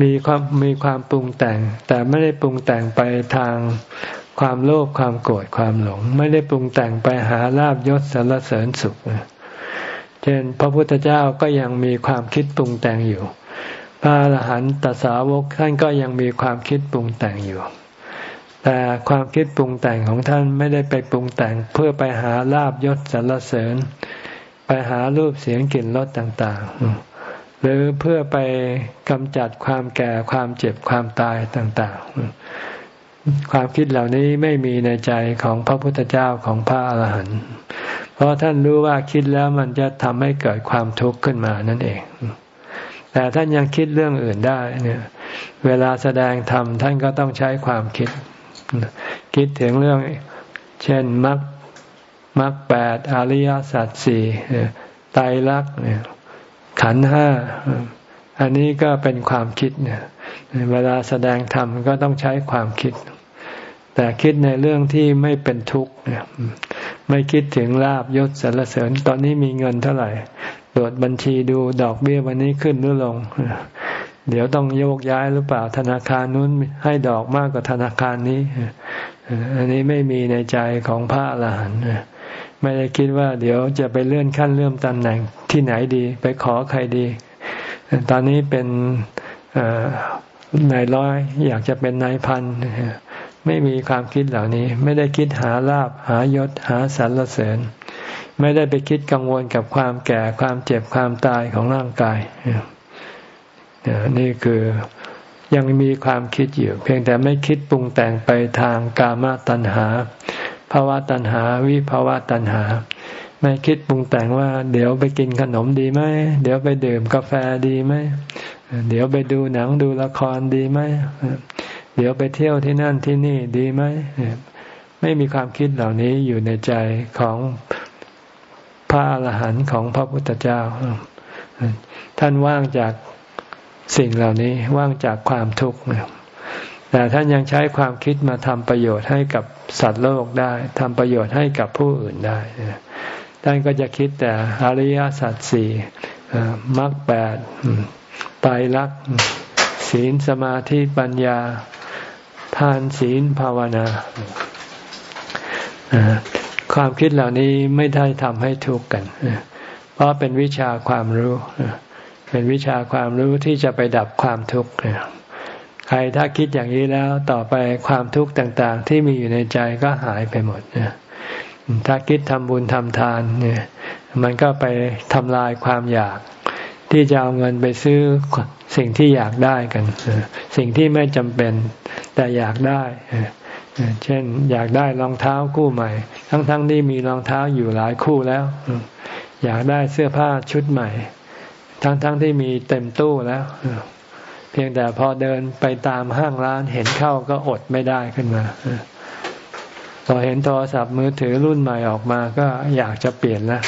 มีความมีความปรุงแต่ง แต่ไม่ได้ปรุงแต่งไปทาง ความโลภความโกรธความหลง ไม่ได้ปรุงแต่งไปหาลาบยศสรรเสริญสุข เช่น พระพุทธเจ้าก็ยังมีความคิดปรุงแต่งอยู่ พระอรหันตสาวกท่านก็ยังมีความคิดปรุงแต่งอยู่ แต่ความคิดปรุงแต่งของท่านไม่ได้ไปปรุงแต่งเพื่อไปหาลาบยศสรรเสริญ ไปหารูปเสียงกลิ่นรสต่าง ๆหรือเพื่อไปกำจัดความแก่ความเจ็บความตายต่าง ๆ ความคิดเหล่านี้ไม่มีในใจของพระพุทธเจ้าของพระอาหารหันต์เพราะท่านรู้ว่าคิดแล้วมันจะทำให้เกิดความทุกข์ขึ้นมานั่นเอง แต่ท่านยังคิดเรื่องอื่นได้เนี่ย เวลาแสดงธรรมท่านก็ต้องใช้ความคิด คิดถึงเรื่อง เช่นมรรคมรรคแปดอริยสัจสี่ไตรลักษณ์ขันห้าอันนี้ก็เป็นความคิดเนี่ย เวลาแสดงธรรมก็ต้องใช้ความคิด แต่คิดในเรื่องที่ไม่เป็นทุกข์เนี่ยไม่คิดถึงลาบยศสรรเสริญ ตอนนี้มีเงินเท่าไหร่ตรวจบัญชีดูดอกเบี้ยวันนี้ขึ้นหรือลง เดี๋ยวต้องโยกย้ายหรือเปล่าธนาคารนู้นให้ดอกมากกว่าธนาคารนี้ อันนี้ไม่มีในใจของพระอรหันต์ไม่ได้คิดว่า เดี๋ยวจะไปเลื่อนขั้นเลื่อนตำแหน่งที่ไหนดี ไปขอใครดี ตอนนี้เป็นนายร้อยอยากจะเป็นนายพัน ไม่มีความคิดเหล่านี้ ไม่ได้คิดหาลาบหายศหาสรรเสริญ ไม่ได้ไปคิดกังวลกับความแก่ความเจ็บความตายของร่างกายนี่คือยังมีความคิดอยู่ เพียงแต่ไม่คิดปรุงแต่งไปทางกามตัณหาภาวะตัณหา วิภาวะตัณหา ไม่คิดปรุงแต่งว่า เดี๋ยวไปกินขนมดีไหมเดี๋ยวไปดื่มกาแฟดีไหมเดี๋ยวไปดูหนังดูละครดีไหม เดี๋ยวไปเที่ยวที่นั่นที่นี่ดีไหมไม่มีความคิดเหล่านี้อยู่ในใจของพระอรหันต์ของพระพุทธเจ้า ท่านว่างจากสิ่งเหล่านี้ว่างจากความทุกข์แต่ท่านยังใช้ความคิดมาทำประโยชน์ให้กับสัตว์โลกได้ทำประโยชน์ให้กับผู้อื่นได้ท่านก็จะคิดแต่อริยสัจสี่มรรคแปดไตรลักษณ์ศีลสมาธิปัญญา ทานศีลภาวนาความคิดเหล่านี้ไม่ได้ทำให้ทุกข์กัน เพราะเป็นวิชาความรู้ เป็นวิชาความรู้ที่จะไปดับความทุกข์ใครถ้าคิดอย่างนี้แล้วต่อไปความทุกข์ต่าง ๆ ที่มีอยู่ในใจก็หายไปหมดถ้าคิดทำบุญทำทานเนี่ย มันก็ไปทำลายความอยาก ที่จะเอาเงินไปซื้อสิ่งที่อยากได้กัน สิ่งที่ไม่จำเป็นแต่อยากได้ เช่นอยากได้รองเท้าคู่ใหม่ ทั้งๆที่มีรองเท้าอยู่หลายคู่แล้ว อยากได้เสื้อผ้าชุดใหม่ ทั้งๆที่มีเต็มตู้แล้ว เพียงแต่พอเดินไปตามห้างร้านเห็นเข้าก็อดไม่ได้ขึ้นมาพอเห็นโทรศัพท์มือถือรุ่นใหม่ออกมาก็อยากจะเปลี่ยนแล้ว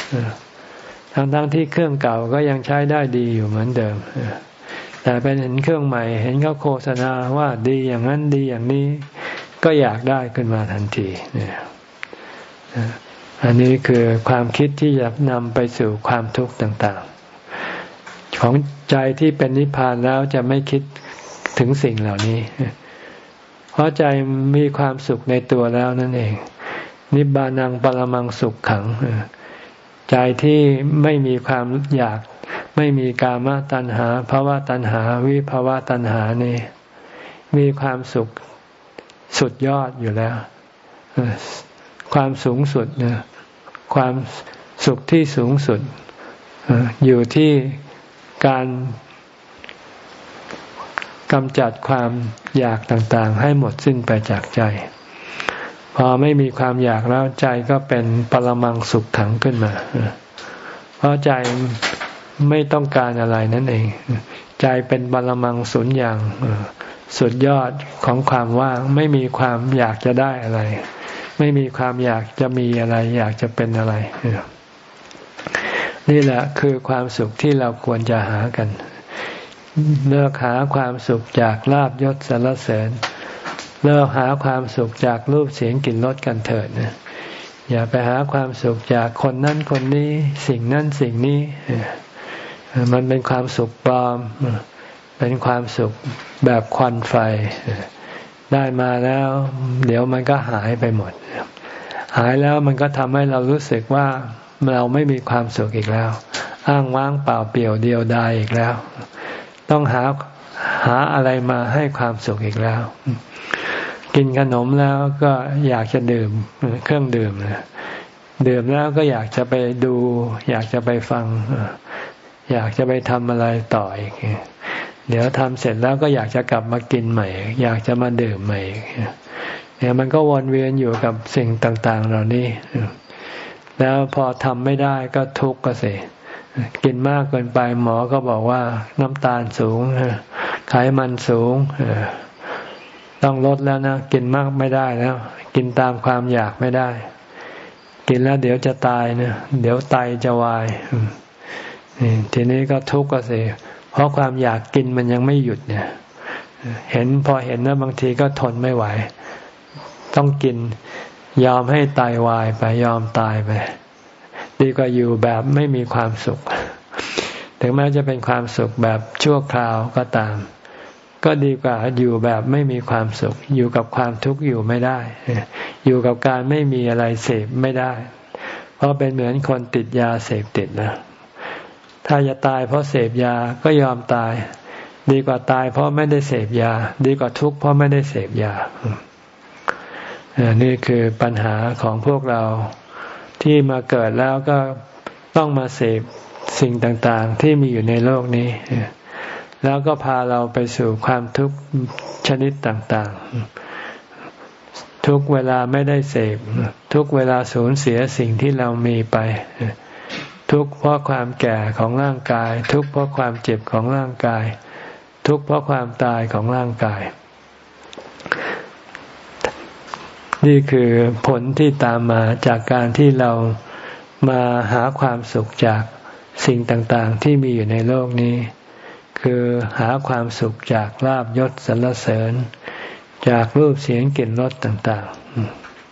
ทั้งๆทที่เครื่องเก่าก็ยังใช้ได้ดีอยู่เหมือนเดิม แต่เป็นเห็นเครื่องใหม่ เห็นเขาโฆษณาว่าดีอย่างนั้นดีอย่างนี้ ก็อยากได้ขึ้นมาทันทีเนี่ยอันนี้คือความคิดที่จะนำไปสู่ความทุกข์ต่างๆ ของใจที่เป็นนิพพานแล้วจะไม่คิดถึงสิ่งเหล่านี้ เพราะใจมีความสุขในตัวแล้วนั่นเอง นิบานังปรมังสุขขัง ใจที่ไม่มีความอยาก ไม่มีกามตัณหาภาวะตัณหา วิภาวะตัณหานี่มีความสุขสุดยอดอยู่แล้ว ความสูงสุดนความสุขที่สูงสุด อยู่ที่การกำจัดความอยากต่างๆ ให้หมดสิ้นไปจากใจ พอไม่มีความอยากแล้วใจก็เป็นปรมังสุขขังขึ้นมา เพราะใจไม่ต้องการอะไรนั่นเอง ใจเป็นปรมังสุญญ์อย่างสุดยอดของความว่างไม่มีความอยากจะได้อะไร ไม่มีความอยากจะมีอะไร อยากจะเป็นอะไร นี่แหละคือความสุขที่เราควรจะหากัน เลิกหาความสุขจากลาบยศสรรเสริญ เลิกหาความสุขจากรูปเสียงกลิ่นรสกันเถิดนะอย่าไปหาความสุขจากคนนั้นคนนี้ สิ่งนั้นสิ่งนี้ มันเป็นความสุขปลอม เป็นความสุขแบบควันไฟ ได้มาแล้ว เดี๋ยวมันก็หายไปหมด หายแล้วมันก็ทำให้เรารู้สึกว่าเราไม่มีความสุขอีกแล้ว อ้างว้างเปล่าเปลี่ยวเดียวดายอีกแล้ว ต้องหาหาอะไรมาให้ความสุขอีกแล้ว กินขนมแล้วก็อยากจะดื่มเครื่องดื่มนะดื่มแล้วก็อยากจะไปดู อยากจะไปฟัง อยากจะไปทำอะไรต่ออีกเดี๋ยวทำเสร็จแล้วก็อยากจะกลับมากินใหม่ อยากจะมาดื่มใหม่เนี่ยมันก็วนเวียนอยู่กับสิ่งต่าง ๆ เหล่านี้ แล้วพอทำไม่ได้ก็ทุกข์ก็เสียกินมากเกินไปหมอก็บอกว่าน้ำตาลสูงไขมันสูง ต้องลดแล้วนะ กินมากไม่ได้แล้ว กินตามความอยากไม่ได้ กินแล้วเดี๋ยวจะตายนะเดี๋ยวไตจะวายทีนี้ก็ทุกข์ก็เสียเพราะความอยากกินมันยังไม่หยุดเนี่ย เห็นพอเห็นแล้วบางทีก็ทนไม่ไหว ต้องกินยอมให้ตายวายไปยอมตายไปดีกว่าอยู่แบบไม่มีความสุข ถึงแม้จะเป็นความสุขแบบชั่วคราวก็ตาม ก็ดีกว่าอยู่แบบไม่มีความสุข อยู่กับความทุกข์อยู่ไม่ได้ อยู่กับการไม่มีอะไรเสพไม่ได้ เพราะเป็นเหมือนคนติดยาเสพติดนะ ถ้าจะตายเพราะเสพยาก็ยอมตาย ดีกว่าตายเพราะไม่ได้เสพยา ดีกว่าทุกข์เพราะไม่ได้เสพยา นี่คือปัญหาของพวกเราที่มาเกิดแล้วก็ต้องมาเสพสิ่งต่างๆ ที่มีอยู่ในโลกนี้ แล้วก็พาเราไปสู่ความทุกข์ชนิดต่าง ๆ ทุกเวลาไม่ได้เสพ ทุกเวลาสูญเสียสิ่งที่เรามีไป ทุกเพราะความแก่ของร่างกาย ทุกเพราะความเจ็บของร่างกาย ทุกเพราะความตายของร่างกาย นี่คือผลที่ตามมาจากการที่เรามาหาความสุขจากสิ่งต่าง ๆ ที่มีอยู่ในโลกนี้ คือหาความสุขจากลาบยศสรรเสริญ จากรูปเสียงกลิ่นรสต่าง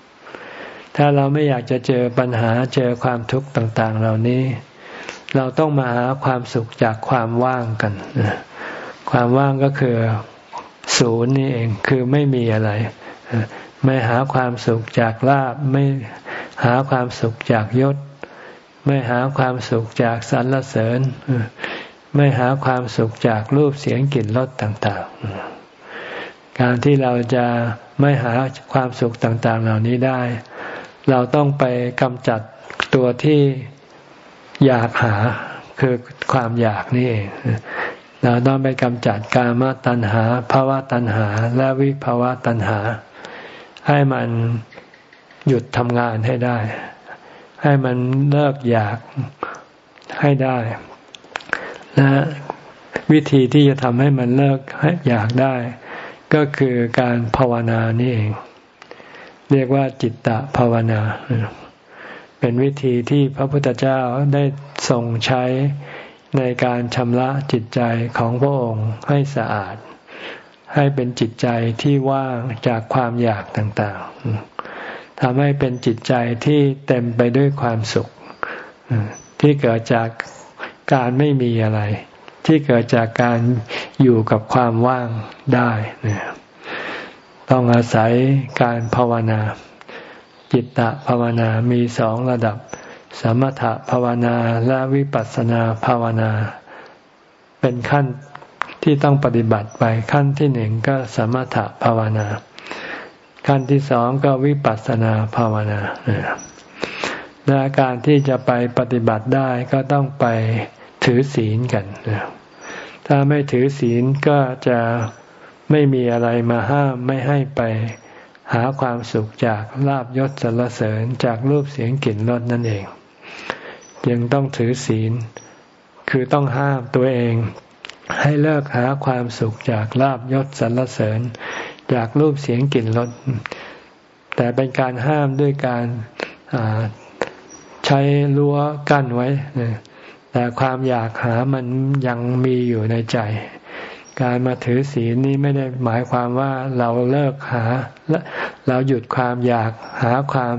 ๆ ถ้าเราไม่อยากจะเจอปัญหาเจอความทุกข์ต่างๆ เหล่านี้ เราต้องมาหาความสุขจากความว่างกัน ความว่างก็คือศูนย์นี่เองคือไม่มีอะไร ไม่หาความสุขจากลาบไม่หาความสุขจากยศ ไม่หาความสุขจากสรรเสริญ ไม่หาความสุขจากรูปเสียงกลิ่นรสต่างๆ การที่เราจะไม่หาความสุขต่างๆ เหล่านี้ได้ เราต้องไปกำจัดตัวที่อยากหาคือความอยากนี่เองเราต้องไปกำจัดกามตัณหาภาวะตัณหา และวิภาวะตัณหา ให้มันหยุดทำงานให้ได้ ให้มันเลิกอยากให้ได้ และวิธีที่จะทำให้มันเลิกอยากได้ ก็คือการภาวนานี่เอง เรียกว่าจิตตภาวนา เป็นวิธีที่พระพุทธเจ้าได้ทรงใช้ในการชำระจิตใจของพระองค์ให้สะอาด ให้เป็นจิตใจที่ว่างจากความอยากต่างๆทำให้เป็นจิตใจที่เต็มไปด้วยความสุข ที่เกิดจาก การไม่มีอะไร ที่เกิดจากการอยู่กับความว่างได้นี่ยต้องอาศัยการภาวนา จิตตภาวนามีสองระดับ สมถภาวนาและวิปัสสนาภาวนา เป็นขั้นที่ต้องปฏิบัติไปขั้นที่หนึ่งก็สมถภาวนา ขั้นที่สองก็วิปัสสนาภาวนา และการที่จะไปปฏิบัติได้ก็ต้องไปถือศีลกัน ถ้าไม่ถือศีลก็จะไม่มีอะไรมาห้ามไม่ให้ไปหาความสุขจากลาบยศสรรเสริญจากรูปเสียงกลิ่นรสนั่นเอง ยังต้องถือศีล คือต้องห้ามตัวเอง ให้เลิกหาความสุขจากลาบยศสรรเสริญ จากรูปเสียงกลิ่นรสแต่เป็นการห้ามด้วยการ ใช้รั้วกั้นไว้ แต่ความอยากหามันยังมีอยู่ในใจ การมาถือศีลนี้ไม่ได้หมายความว่าเราเลิกหา เราหยุดความอยากหาความ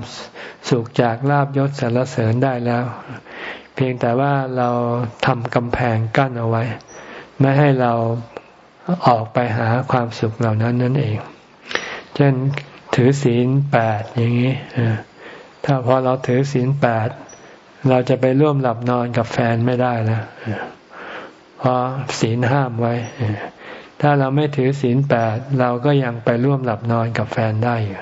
สุขจากลาบยศสรรเสริญได้แล้ว เพียงแต่ว่าเราทำกำแพงกั้นเอาไว้ ไม่ให้เราออกไปหาความสุขเหล่านั้นนั่นเอง เช่นถือศีลแปดอย่างนี้ ถ้าพอเราถือศีลแปดเราจะไปร่วมหลับนอนกับแฟนไม่ได้แล้วเพราะศีลห้ามไว้ ถ้าเราไม่ถือศีลแปดเราก็ยังไปร่วมหลับนอนกับแฟนได้อยู่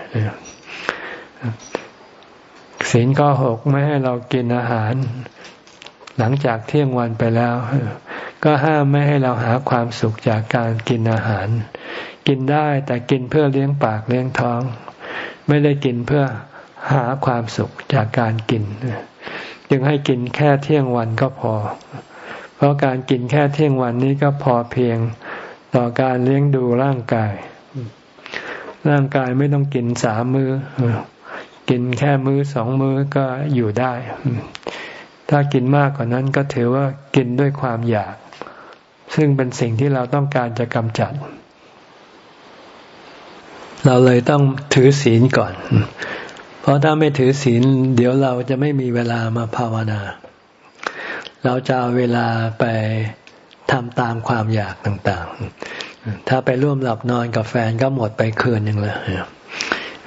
ศีลข้อหกไม่ให้เรากินอาหาร หลังจากเที่ยงวันไปแล้ว ก็ห้ามไม่ให้เราหาความสุขจากการกินอาหาร กินได้แต่กินเพื่อเลี้ยงปากเลี้ยงท้อง ไม่ได้กินเพื่อ หาความสุขจากการกิน จึงให้กินแค่เที่ยงวันก็พอ เพราะการกินแค่เที่ยงวันนี้ก็พอเพียงต่อการเลี้ยงดูร่างกาย ร่างกายไม่ต้องกินสามมือ้อ กินแค่มื้อสองมื้อก็อยู่ได้ ถ้ากินมากกว่านั้นก็ถือว่ากินด้วยความอยาก ซึ่งเป็นสิ่งที่เราต้องการจะกำจัด เราเลยต้องถือศีลก่อน เพราะถ้าไม่ถือศีล เดี๋ยวเราจะไม่มีเวลามาภาวนา เราจะเอาเวลาไปทำตามความอยากต่างๆ ถ้าไปร่วมหลับนอนกับแฟนก็หมดไปคืนหนึ่งแล้ว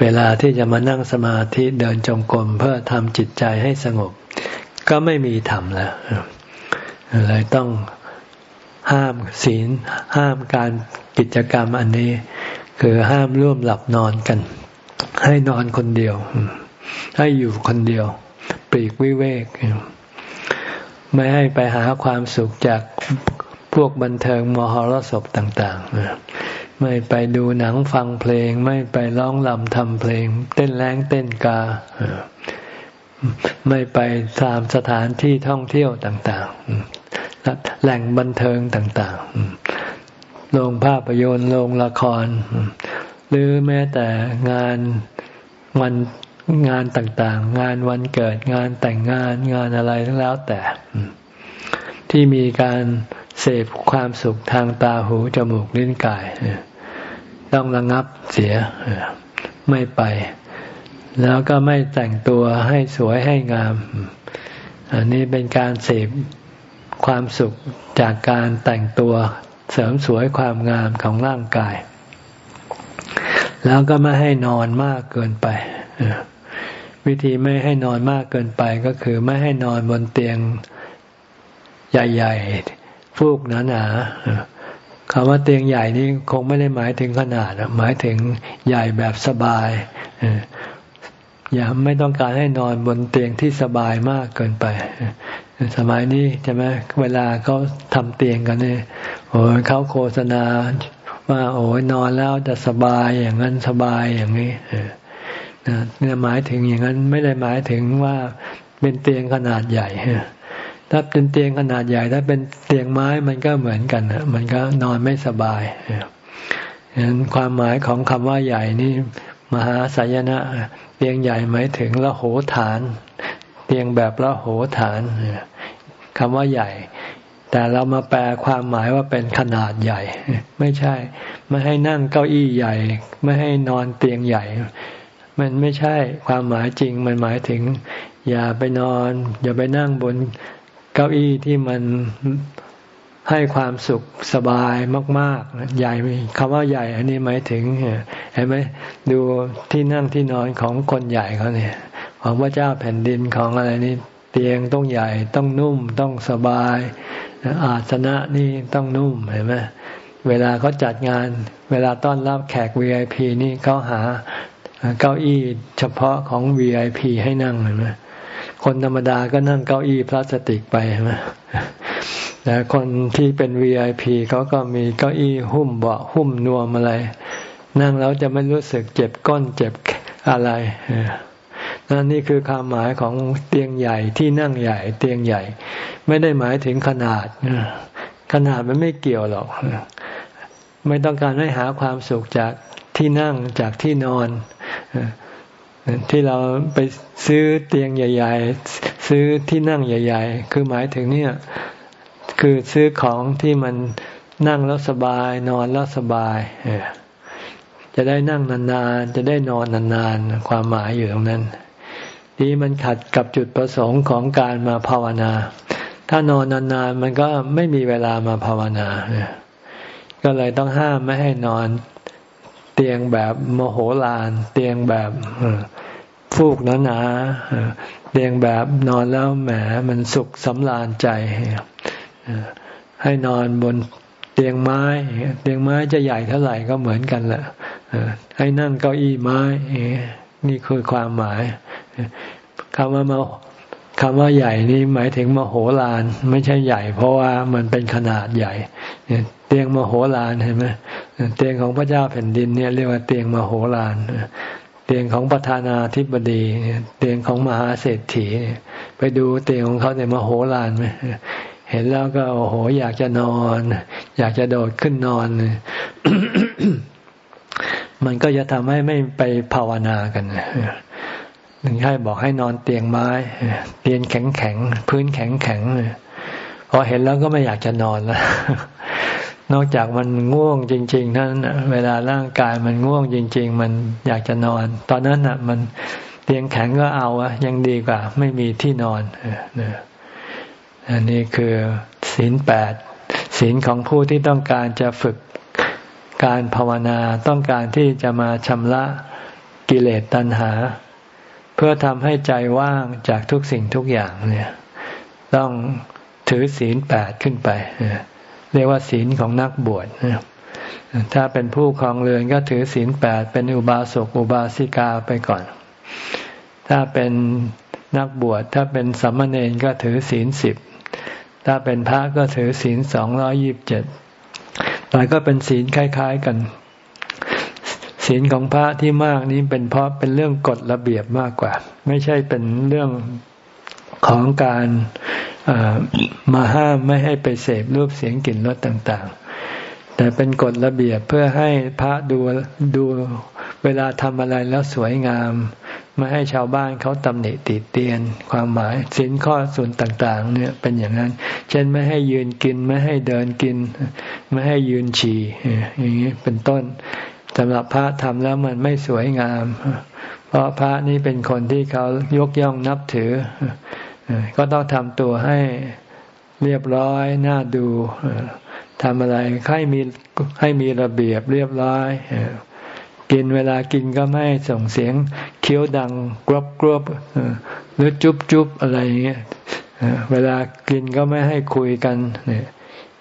เวลาที่จะมานั่งสมาธิเดินจงกรมเพื่อทำจิตใจให้สงบ ก็ไม่มีทำแล้วเลยต้องห้ามศีลห้ามการกิจกรรมอันนี้ คือห้ามร่วมหลับนอนกัน ให้นอนคนเดียว ให้อยู่คนเดียว ปลีกวิเวก ไม่ให้ไปหาความสุขจากพวกบันเทิงมหรสพต่างๆ ไม่ไปดูหนังฟังเพลง ไม่ไปร้องลำทำเพลง เต้นแรงเต้นกา ไม่ไปตามสถานที่ท่องเที่ยวต่างๆ แหล่งบันเทิงต่างๆ โรงภาพยนตร์ โรงละคร หรือแม้แต่งานวันงานต่างๆ งานวันเกิดงานแต่งงานงานอะไรทั้งแล้วแต่ ที่มีการเสพความสุขทางตาหูจมูกลิ้นกาย ต้องระงับเสียไม่ไป แล้วก็ไม่แต่งตัวให้สวยให้งาม อันนี้เป็นการเสพความสุขจากการแต่งตัวเสริมสวยความงามของร่างกาย แล้วก็ไม่ให้นอนมากเกินไป วิธีไม่ให้นอนมากเกินไปก็คือไม่ให้นอนบนเตียงใหญ่ ๆ ฟูกหนาๆคำว่าเตียงใหญ่นี่คงไม่ได้หมายถึงขนาดหมายถึงใหญ่แบบสบายอย่าไม่ต้องการให้นอนบนเตียงที่สบายมากเกินไป สมัยนี้ใช่ไหมเวลาเขาทำเตียงกันเนี่ยโอ้ยเขาโฆษณา ว่าโอ้ยนอนแล้วจะสบายอย่างนั้นสบายอย่างนี้เนี่ยหมายถึงอย่างนั้นไม่ได้หมายถึงว่าเป็นเตียงขนาดใหญ่ถ้าเป็นเตียงขนาดใหญ่ ถ้าเป็นเตียงไม้มันก็เหมือนกันมันก็นอนไม่สบายฉะนั้นความหมายของคำว่าใหญ่นี่มหาสายนะเตียงใหญ่หมายถึงละโหฐาน เตียงแบบละโหฐานคำว่าใหญ่ แต่เรามาแปลความหมายว่าเป็นขนาดใหญ่ ไม่ใช่ ไม่ให้นั่งเก้าอี้ใหญ่ ไม่ให้นอนเตียงใหญ่ มันไม่ใช่ความหมายจริงมันหมายถึง อย่าไปนอน อย่าไปนั่งบนเก้าอี้ที่มันให้ความสุขสบายมากๆ ใหญ่คำว่าใหญ่อันนี้หมายถึงเห็นไหมดูที่นั่งที่นอนของคนใหญ่เขาเนี่ย ของพระเจ้าแผ่นดินของอะไรนี่เตียงต้องใหญ่ต้องนุ่มต้องสบาย อาสนะนี่ต้องนุ่มเห็นไหมเวลาเขาจัดงาน เวลาต้อนรับแขก VIP นี่เขาหาเก้าอี้เฉพาะของ VIP ให้นั่งเห็นไหมคนธรรมดาก็นั่งเก้าอี้พลาสติกไปใช่ไหมแต่คนที่เป็น VIP เขาก็มีเก้าอี้หุ้มเบาะหุ้มนวมอะไร นั่งแล้วจะไม่รู้สึกเจ็บก้นเจ็บอะไร นั่นนี่คือความหมายของเตียงใหญ่ที่นั่งใหญ่ เตียงใหญ่ ไม่ได้หมายถึงขนาด ขนาดมันไม่เกี่ยวหรอก ไม่ต้องการให้หาความสุขจากที่นั่งจากที่นอนที่เราไปซื้อเตียงใหญ่ ๆ ซื้อที่นั่งใหญ่ ๆ คือหมายถึงเนี่ย คือซื้อของที่มันนั่งแล้วสบาย นอนแล้วสบายจะได้นั่งนานๆ จะได้นอนนานๆ ความหมายอยู่ตรงนั้น นี่มันขัดกับจุดประสงค์ของการมาภาวนา ถ้านอนนานๆมันก็ไม่มีเวลามาภาวนา ก็เลยต้องห้ามไม่ให้นอนเตียงแบบโมโหลาน เตียงแบบฟูกหนาๆเตียงแบบนอนแล้วแหมมันสุขสำราญใจ ให้นอนบนเตียงไม้ เตียงไม้จะใหญ่เท่าไหร่ก็เหมือนกันแหละให้นั่งเก้าอี้ไม้ นี่คือความหมาย คำว่ามคำว่าใหญ่นี่หมายถึงมโหฬารไม่ใช่ใหญ่ เพราะว่ามันเป็นขนาดใหญ่เตียงมโหฬารเห็นไหมเตียงของพระเจ้าแผ่นดินเนี่ยเรียกว่าเตียงมโหฬารเตียงของประธานาธิบดีเตียงของมหาเศรษฐีไปดูเตียงของเขาเนี่ยมโหฬารไหมเห็นแล้วก็โอ้โหอยากจะนอน อยากจะโดดขึ้นนอน มันก็จะทำให้ไม่ไปภาวนากัน หนึ่งให้บอกให้นอนเตียงไม้เตียงแข็งแข็งพื้นแข็งแข็งพอเห็นแล้วก็ไม่อยากจะนอนแล้วนอกจากมันง่วงจริงๆนั้นเวลาร่างกายมันง่วงจริง ๆ มันอยากจะนอน ตอนนั้นอะ มันเตียงแข็งก็เอาอะยังดีกว่า ไม่มีที่นอนอันนี้คือศีลแปดศีลของผู้ที่ต้องการจะฝึกการภาวนา ต้องการที่จะมาชำระกิเลสตัณหา เพื่อทำให้ใจว่างจากทุกสิ่งทุกอย่างเนี่ย ต้องถือศีลแปดขึ้นไป เรียกว่าศีลของนักบวชถ้าเป็นผู้ครองเรือนก็ถือศีลแปดเป็นอุบาสกอุบาสิกาไปก่อน ถ้าเป็นนักบวชถ้าเป็นสัมมาเนนก็ถือศีลสิบถ้าเป็นพระก็ถือศีลสองร้อยิบเจ็ดแต่ก็เป็นศีลคล้าย ๆ กัน ศีลของพระที่มากนี้เป็นเพราะเป็นเรื่องกฎระเบียบมากกว่า ไม่ใช่เป็นเรื่องของการมาห้ามไม่ให้ไปเสพรูปเสียงกลิ่นรสต่างๆ แต่เป็นกฎระเบียบเพื่อให้พระดูดูเวลาทำอะไรแล้วสวยงาม ไม่ให้ชาวบ้านเขาตำหนิติเตียน ความหมายสินข้อส่วนต่าง ๆ เนี่ยเป็นอย่างนั้น เช่นไม่ให้ยืนกิน ไม่ให้เดินกิน ไม่ให้ยืนฉี่อย่างนี้เป็นต้น สำหรับพระทำแล้วมันไม่สวยงาม เพราะพระนี่เป็นคนที่เขายกย่องนับถือ ก็ต้องทำตัวให้เรียบร้อยน่าดูทำอะไรให้มีให้มีระเบียบเรียบร้อยกินเวลากินก็ไม่ส่งเสียงเคี้ยวดังกรบกรบหรือจุบจุบอะไรอย่างเงี้ยเวลากินก็ไม่ให้คุยกันเนี่ย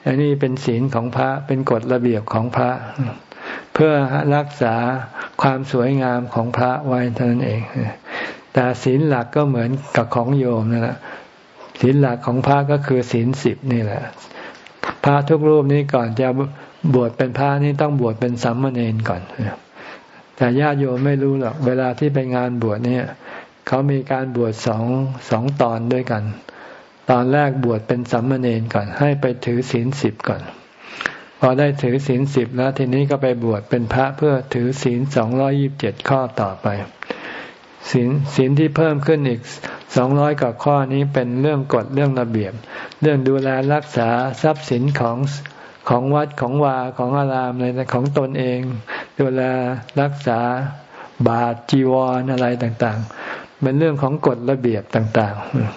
อันนี้เป็นศีลของพระเป็นกฎระเบียบของพระ เพื่อรักษาความสวยงามของพระไว้เท่านั้นเอง แต่ศีลหลักก็เหมือนกับของโยมนั่นแหละศีลหลักของพระก็คือศีลสิบนี่แหละ พระทุกรูปนี้ก่อนจะบวชเป็นพระนี่ต้องบวชเป็นสัมมาเนนก่อน แต่ญาติโยมไม่รู้หรอก เวลาที่ไปงานบวชเนี่ย เขามีการบวชสองสองตอนด้วยกัน ตอนแรกบวชเป็นสัมมาเนนก่อน ให้ไปถือศีลสิบก่อน พอได้ถือศีลสิบแล้วทีนี้ก็ไปบวชเป็นพระเพื่อถือศีลสองร้อยิบเจ็ดข้อต่อไปศีลศีลที่เพิ่มขึ้นอีกสองร้อยกว่าข้อนี้เป็นเรื่องกฎเรื่องระเบียบ เรื่องดูแลรักษาทรัพย์สินของของวัดของวาของอารามอะไรของตนเอง ดูแลรักษาบาตรจีวรออะไรต่างๆ เป็นเรื่องของกฎระเบียบต่าง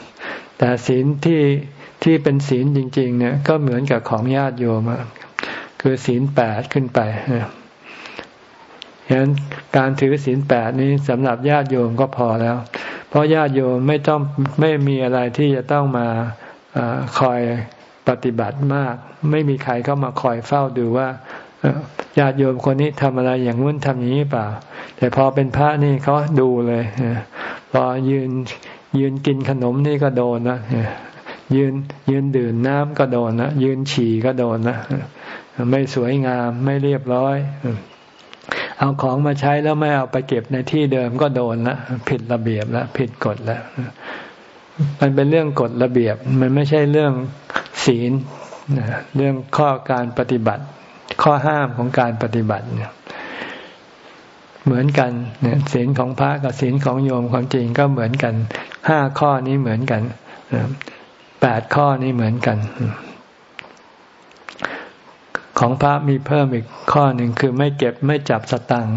ๆ แต่ศีลที่ที่เป็นศีลจริง ๆ เนี่ยก็เหมือนกับของญาติโยม คือศีลแปดขึ้นไปฉะนั้นการถือศีลแปดนี้สำหรับญาติโยมก็พอแล้ว เพราะญาติโยมไม่ต้องไม่มีอะไรที่จะต้องมาอคอยปฏิบัติมาก ไม่มีใครเข้ามาคอยเฝ้าดูว่าญาติโยมคนนี้ทำอะไรอย่างนู้นทำอย่างนี้เปล่า แต่พอเป็นพระนี่เขาดูเลยพอยืนยืนกินขนมนี่ก็โดนนะยืนยืนดื่มน้ำก็โดนนะยืนฉี่ก็โดนนะ ไม่สวยงามไม่เรียบร้อย เอาของมาใช้แล้วไม่เอาไปเก็บในที่เดิมก็โดนละผิดระเบียบล้วผิดกฎแล้วมันเป็นเรื่องกฎระเบียบ มันไม่ใช่เรื่องศีลเรื่องข้อการปฏิบัติ ข้อห้ามของการปฏิบัติเนี่ยเหมือนกันเนี่ยศีลของพระกับศีลของโยมความจริงก็เหมือนกันห้าข้อนี้เหมือนกันแปดข้อนี้เหมือนกัน ของพระมีเพิ่มอีกข้อหนึ่งคือไม่เก็บไม่จับสตังค์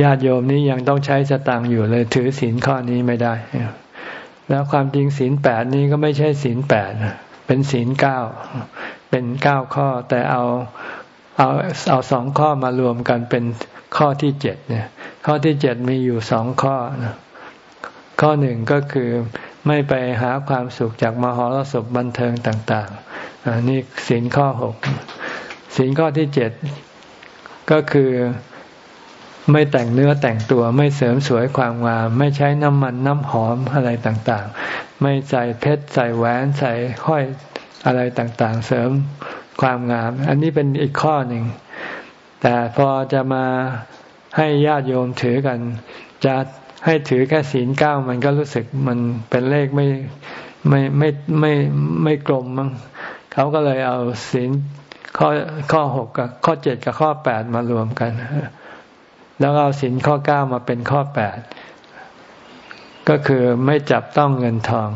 ญาติโยมนี้ยังต้องใช้สตังค์อยู่เลย ถือศีลข้อนี้ไม่ได้ แล้วความจริงศีลแปดนี้ก็ไม่ใช่ศีลแปดเป็นศีลเก้าเป็นเก้าข้อ แต่เอาเอาเอาสองข้อมารวมกันเป็นข้อที่เจ็ดเนี่ย ข้อที่เจ็ดมีอยู่สองข้อข้อหนึ่งก็คือไม่ไปหาความสุขจากมหรสพบันเทิงต่าง นนี้ศีลข้อหกศีลข้อที่เจ็ดก็คือไม่แต่งเนื้อแต่งตัวไม่เสริมสวยความงาม ไม่ใช้น้ำมันน้ำหอมอะไรต่างๆ ไม่ใส่เพชรใส่แหวนใส่ห้อยอะไรต่างๆ เสริมความงาม อันนี้เป็นอีกข้อหนึ่ง แต่พอจะมาให้ญาติโยมถือกัน จะให้ถือแค่ศีลเก้ามันก็รู้สึกมันเป็นเลขไม่ไม่ไม่ไม่ไม่กลมมั้ง เขาก็เลยเอาศีลข้อข้อหกกับข้อเจ็ดกับข้อแปดมารวมกัน แล้วเอาศีลข้อเก้ามาเป็นข้อแปดก็คือไม่จับต้องเงินทอง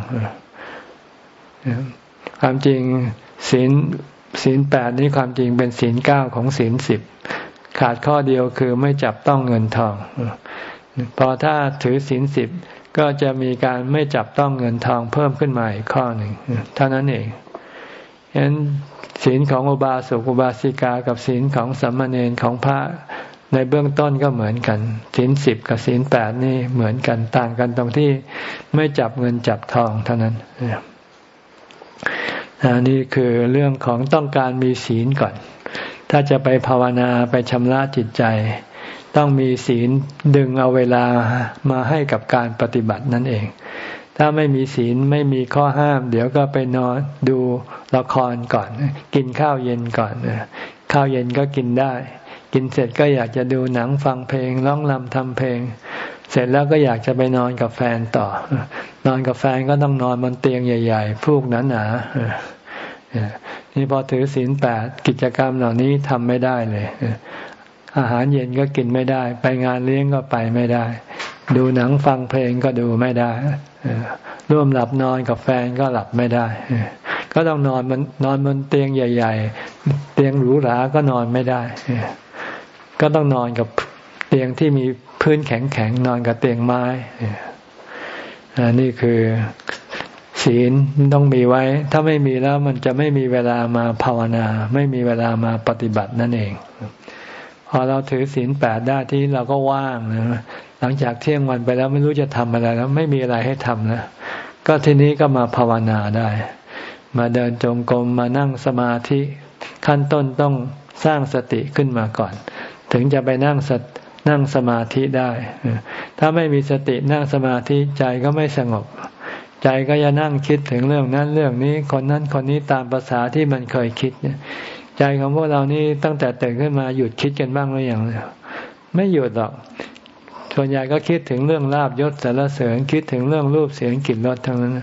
ความจริงศีลศีลแปดนี้ความจริงเป็นศีลเก้าของศีลสิบขาดข้อเดียวคือไม่จับต้องเงินทอง พอถ้าถือศีลสิบก็จะมีการไม่จับต้องเงินทองเพิ่มขึ้นมาอีกข้อหนึ่งเท่านั้นเอง ฉะนั้นศีลของอุบาสกอุบาสิกากับศีลของสัมมาเนนของพระในเบื้องต้นก็เหมือนกันศีลสิบกับศีลแปดนี่เหมือนกันต่างกันตรงที่ไม่จับเงินจับทองเท่านั้นนี่คือเรื่องของต้องการมีศีลก่อน ถ้าจะไปภาวนาไปชำระจิตใจ ต้องมีศีลดึงเอาเวลามาให้กับการปฏิบัตินั่นเอง ถ้าไม่มีศีลไม่มีข้อห้าม เดี๋ยวก็ไปนอนดูละครก่อน กินข้าวเย็นก่อนข้าวเย็นก็กินได้ กินเสร็จก็อยากจะดูหนังฟังเพลงร้องรำทำเพลง เสร็จแล้วก็อยากจะไปนอนกับแฟนต่อ นอนกับแฟนก็ต้องนอนบนเตียงใหญ่ ๆ พูกหนาๆนี่พอถือศีลแปดกิจกรรมเหล่านี้ทำไม่ได้เลยอาหารเย็นก็กินไม่ได้ ไปงานเลี้ยงก็ไปไม่ได้ ดูหนังฟังเพลงก็ดูไม่ได้ร่วมหลับนอนกับแฟนก็หลับไม่ได้ ก็ต้องนอนมันนอนบนเตียงใหญ่ ๆ เตียงหรูหราก็นอนไม่ได้ ก็ต้องนอนกับเตียงที่มีพื้นแข็งๆนอนกับเตียงไม้นี่คือศีลต้องมีไว้ ถ้าไม่มีแล้วมันจะไม่มีเวลามาภาวนา ไม่มีเวลามาปฏิบัตินั่นเอง พอเราถือศีลแปดได้ที่เราก็ว่างนะ หลังจากเที่ยงวันไปแล้วไม่รู้จะทำอะไรแล้ว ไม่มีอะไรให้ทำนะก็ทีนี้ก็มาภาวนาได้ มาเดินจงกรมมานั่งสมาธิขั้นต้นต้องสร้างสติขึ้นมาก่อน ถึงจะไปนั่งสนั่งสมาธิได้ ถ้าไม่มีสตินั่งสมาธิใจก็ไม่สงบ ใจก็จะนั่งคิดถึงเรื่องนั้นเรื่องนี้คนนั้นคนนี้ตามภาษาที่มันเคยคิดเนี่ยใจของพวกเรานี่ตั้งแต่ตื่นขึ้นมาหยุดคิดกันบ้างหรือยังไม่หยุดหรอก ส่วนใหญ่ก็คิดถึงเรื่องลาบยศสารเสริญคิดถึงเรื่องรูปเสียงกลิ่นรสทั้งนั้น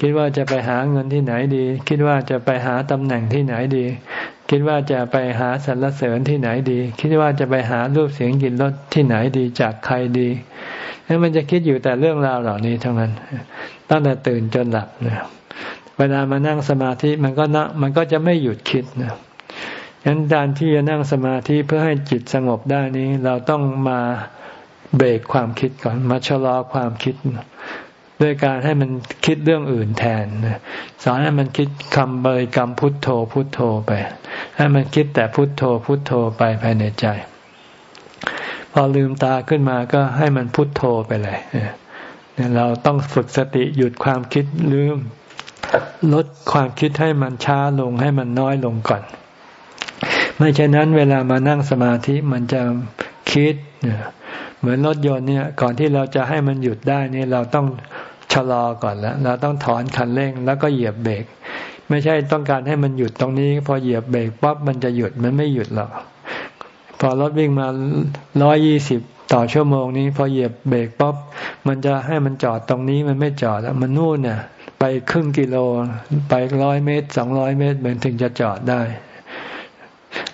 คิดว่าจะไปหาเงินที่ไหนดี คิดว่าจะไปหาตำแหน่งที่ไหนดี คิดว่าจะไปหาสรรเสริญที่ไหนดี คิดว่าจะไปหารูปเสียงกลิ่นรสที่ไหนดีจากใครดีนั่นมันจะคิดอยู่แต่เรื่องราวเหล่านี้ทั้งนั้น ตั้งแต่ตื่นจนหลับนะเวลามานั่งสมาธิมันก็นะมันก็จะไม่หยุดคิดนะฉะนั้นการที่จะนั่งสมาธิเพื่อให้จิตสงบได้นี้ เราต้องมา เบรกความคิดก่อน มาชะลอความคิด ด้วยการให้มันคิดเรื่องอื่นแทนสอนให้มันคิดคำบริกรรมพุทโธพุทโธไป ให้มันคิดแต่พุทโธพุทโธไปภายในใจ พอลืมตาขึ้นมาก็ให้มันพุทโธไปเลยเราต้องฝึกสติหยุดความคิดลืมลดความคิดให้มันช้าลงให้มันน้อยลงก่อน ไม่เช่นนั้นเวลามานั่งสมาธิมันจะคิด เหมือนรถยนต์เนี่ย ก่อนที่เราจะให้มันหยุดได้นี่เราต้องชะลอก่อนแล้ว เราต้องถอนคันเร่งแล้วก็เหยียบเบรกไม่ใช่ต้องการให้มันหยุดตรงนี้ พอเหยียบเบรกปั๊บมันจะหยุดมันไม่หยุดหรอกพอรถวิ่งมาร้อยยี่สิบต่อชั่วโมงนี้ พอเหยียบเบรกปั๊บมันจะให้มันจอดตรงนี้มันไม่จอดแล้วมันนู่นเนี่ยไปครึ่งกิโลไปร้อยเมตรสองร้อยเมตรเหมือนถึงจะจอดได้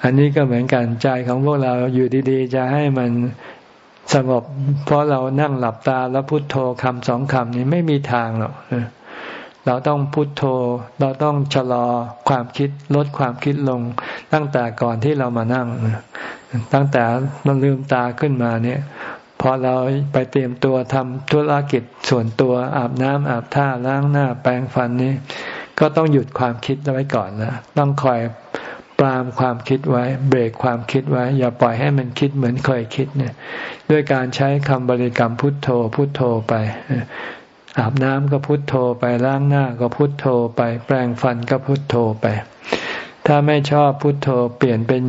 อันนี้ก็เหมือนกันใจของพวกเราอยู่ดีๆ จะให้มัน สงบ เพราะเรานั่งหลับตาแล้วพุโทโธคำสองคำนี้ไม่มีทางหรอกเราต้องพุโทโธ เราต้องชะลอความคิดลดความคิดลง ตั้งแต่ก่อนที่เรามานั่ง ตั้งแต่เราลืมตาขึ้นมาเนี่ยพอเราไปเตรียมตัวทำธุรกิจส่วนตัวอาบน้ำอาบท่าล้างหน้าแปรงฟันนี้ ก็ต้องหยุดความคิดไว้ก่อนนะต้องคอย ปรามความคิดไว้ เบรกความคิดไว้ อย่าปล่อยให้มันคิดเหมือนเคยคิดเนี่ย ด้วยการใช้คำบริกรรมพุทโธ พุทโธไป อาบน้ำก็พุทโธไปล้างหน้าก็พุทโธไป แปรงฟันก็พุทโธไป ถ้าไม่ชอบพุทโธเปลี่ยนเป็น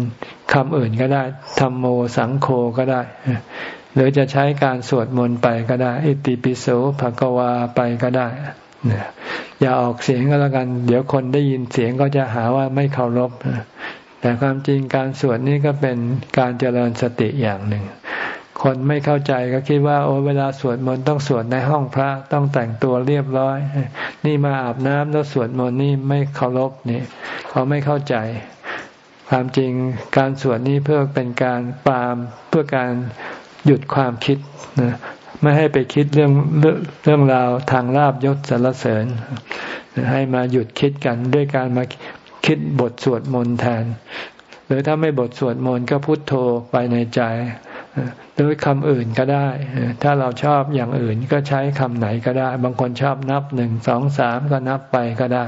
คำอื่นก็ได้ธรรมโมสังโฆก็ได้หรือจะใช้การสวดมนต์ไปก็ได้ อิติปิโสภะกวาไปก็ได้ อย่าออกเสียงก็แล้วกัน เดี๋ยวคนได้ยินเสียงก็จะหาว่าไม่เคารพแต่ความจริงการสวดนี่ก็เป็นการเจริญสติอย่างหนึ่ง คนไม่เข้าใจก็คิดว่า โอ้เวลาสวดมนต์ต้องสวดในห้องพระต้องแต่งตัวเรียบร้อย นี่มาอาบน้ำแล้วสวดมนต์นี่ไม่เคารพนี่เขาไม่เข้าใจ ความจริงการสวดนี้เพื่อเป็นการปามเพื่อการหยุดความคิดนะ ไม่ให้ไปคิดเรื่องเรื่องราวทางลาบยศสรรเสริญ ให้มาหยุดคิดกันด้วยการมาคิดบทสวดมนต์แทน หรือถ้าไม่บทสวดมนต์ก็พุทโธไปในใจหรือคำอื่นก็ได้ ถ้าเราชอบอย่างอื่นก็ใช้คำไหนก็ได้ บางคนชอบนับหนึ่งสองสามก็นับไปก็ได้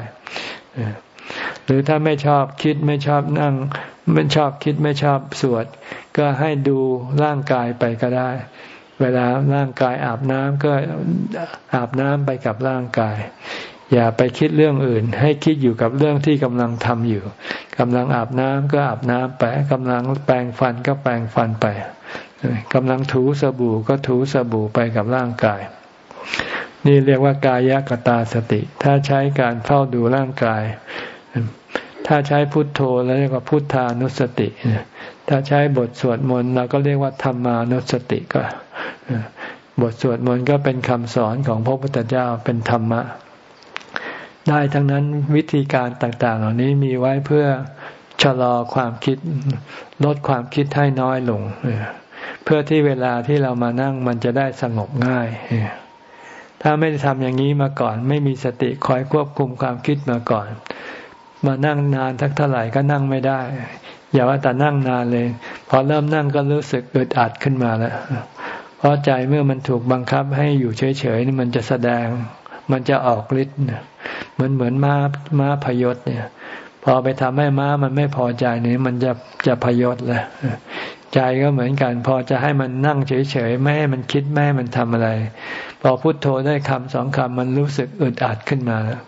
หรือถ้าไม่ชอบคิดไม่ชอบนั่ง ไม่ชอบคิดไม่ชอบสวด ก็ให้ดูร่างกายไปก็ได้ เวลาร่างกายอาบน้ำก็อาบน้ำไปกับร่างกาย อย่าไปคิดเรื่องอื่น ให้คิดอยู่กับเรื่องที่กำลังทำอยู่กำลังอาบน้ำก็อาบน้ำไปกำลังแปรงฟันก็แปรงฟันไปกำลังถูสบู่ก็ถูสบู่ไปกับร่างกาย นี่เรียกว่ากายกตาสติ ถ้าใช้การเฝ้าดูร่างกาย ถ้าใช้พุทโธแล้วเรียกว่าพุทธานุสติ ถ้าใช้บทสวดมนต์เราก็เรียกว่าธรรมานุสติก็ บทสวดมนต์ก็เป็นคำสอนของพระพุทธเจ้าเป็นธรรมะ ได้ทั้งนั้นวิธีการต่าง ๆ เหล่านี้มีไว้เพื่อชะลอความคิดลดความคิดให้น้อยลง เพื่อที่เวลาที่เรามานั่งมันจะได้สงบง่าย ถ้าไม่ได้ทำอย่างนี้มาก่อน ไม่มีสติคอยควบคุมความคิดมาก่อน มานั่งนานทักเท่าไหร่ก็นั่งไม่ได้ อย่าว่าแต่นั่งนานเลย พอเริ่มนั่งก็รู้สึกอึดอัดขึ้นมาแล้วเพราะใจเมื่อมันถูกบังคับให้อยู่เฉยๆนี่มันจะแสดง มันจะออกฤทธิ์เหมือนเหมือนม้าม้าพยศเนี่ย พอไปทำให้ม้ามันไม่พอใจนี่มันจะจะพยศแล้วใจก็เหมือนกัน พอจะให้มันนั่งเฉยๆไม่ให้มันคิดไม่ให้มันทำอะไร พอพุโทโธได้คำสองคำมันรู้สึกอึดอัดขึ้นมาแล้ว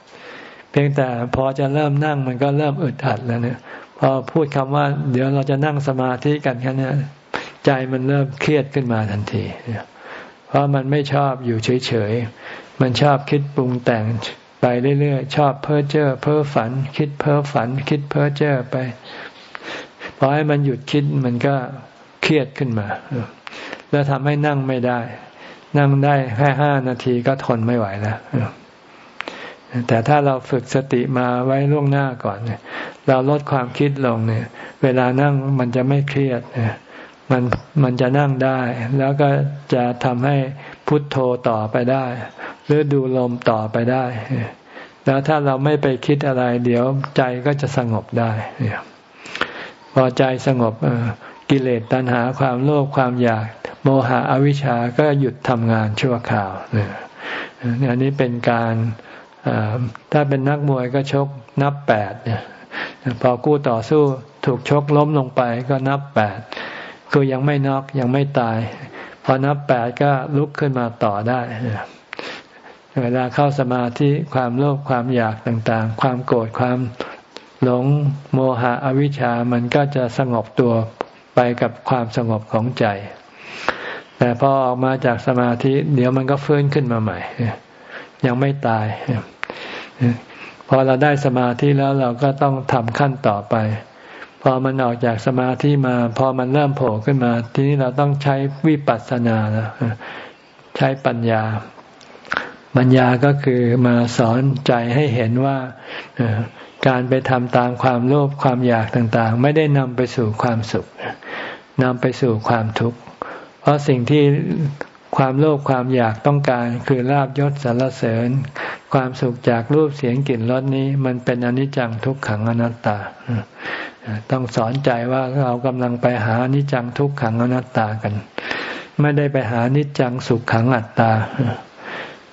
เพียงแต่พอจะเริ่มนั่งมันก็เริ่มอึดอัดแล้วเนี่ย พอพูดคำว่า เดี๋ยวเราจะนั่งสมาธิกันแค่นี้ใจมันเริ่มเครียดขึ้นมาทันที เพราะมันไม่ชอบอยู่เฉยๆ มันชอบคิดปรุงแต่งไปเรื่อยๆ ชอบเพ้อเจ้อเพ้อฝัน คิดเพ้อฝัน คิดเพ้อเจ้อไป พอให้มันหยุดคิดมันก็เครียดขึ้นมา แล้วทำให้นั่งไม่ได้ นั่งได้แค่ห้านาทีก็ทนไม่ไหวแล้ว แต่ถ้าเราฝึกสติมาไว้ล่วงหน้าก่อนเนี่ยเราลดความคิดลงเนี่ย เวลานั่งมันจะไม่เครียดมันมันจะนั่งได้ แล้วก็จะทำให้พุทโธต่อไปได้ หรือดูลมต่อไปได้ แล้วถ้าเราไม่ไปคิดอะไร เดี๋ยวใจก็จะสงบได้พอใจสงบกิเลสตัณหาความโลภความอยากโมหะอวิชชาก็หยุดทำงานชั่วคราวเนี่ยอันนี้เป็นการ ถ้าเป็นนักมวยก็ชกนับแปดเนี่ยพอกู้ต่อสู้ถูกชกล้มลงไปก็นับแปดคือยังไม่น็อกยังไม่ตาย พอนับแปดก็ลุกขึ้นมาต่อได้เวลาเข้าสมาธิความโลภความอยากต่างๆ ความโกรธความหลงโมหะอวิชชามันก็จะสงบตัวไปกับความสงบของใจ แต่พอออกมาจากสมาธิ เดี๋ยวมันก็ฟื้นขึ้นมาใหม่ ยังไม่ตาย พอเราได้สมาธิแล้วเราก็ต้องทำขั้นต่อไป พอมันออกจากสมาธิมา พอมันเริ่มโผล่ขึ้นมา ทีนี้เราต้องใช้วิปัสสนาแล้วใช้ปัญญา ปัญญาก็คือมาสอนใจให้เห็นว่าการไปทำตามความโลภความอยากต่างๆ ไม่ได้นำไปสู่ความสุขนำไปสู่ความทุกข์ เพราะสิ่งที่ ความโลภความอยากต้องการคือลาบยศสารเสริญ ความสุขจากรูปเสียงกลิ่นรสนี้ มันเป็นอนิจจังทุกขังอนัตตา ต้องสอนใจว่าเรากำลังไปหาอนิจจังทุกขังอนัตตากัน ไม่ได้ไปหานิจจังสุขขังอัตตา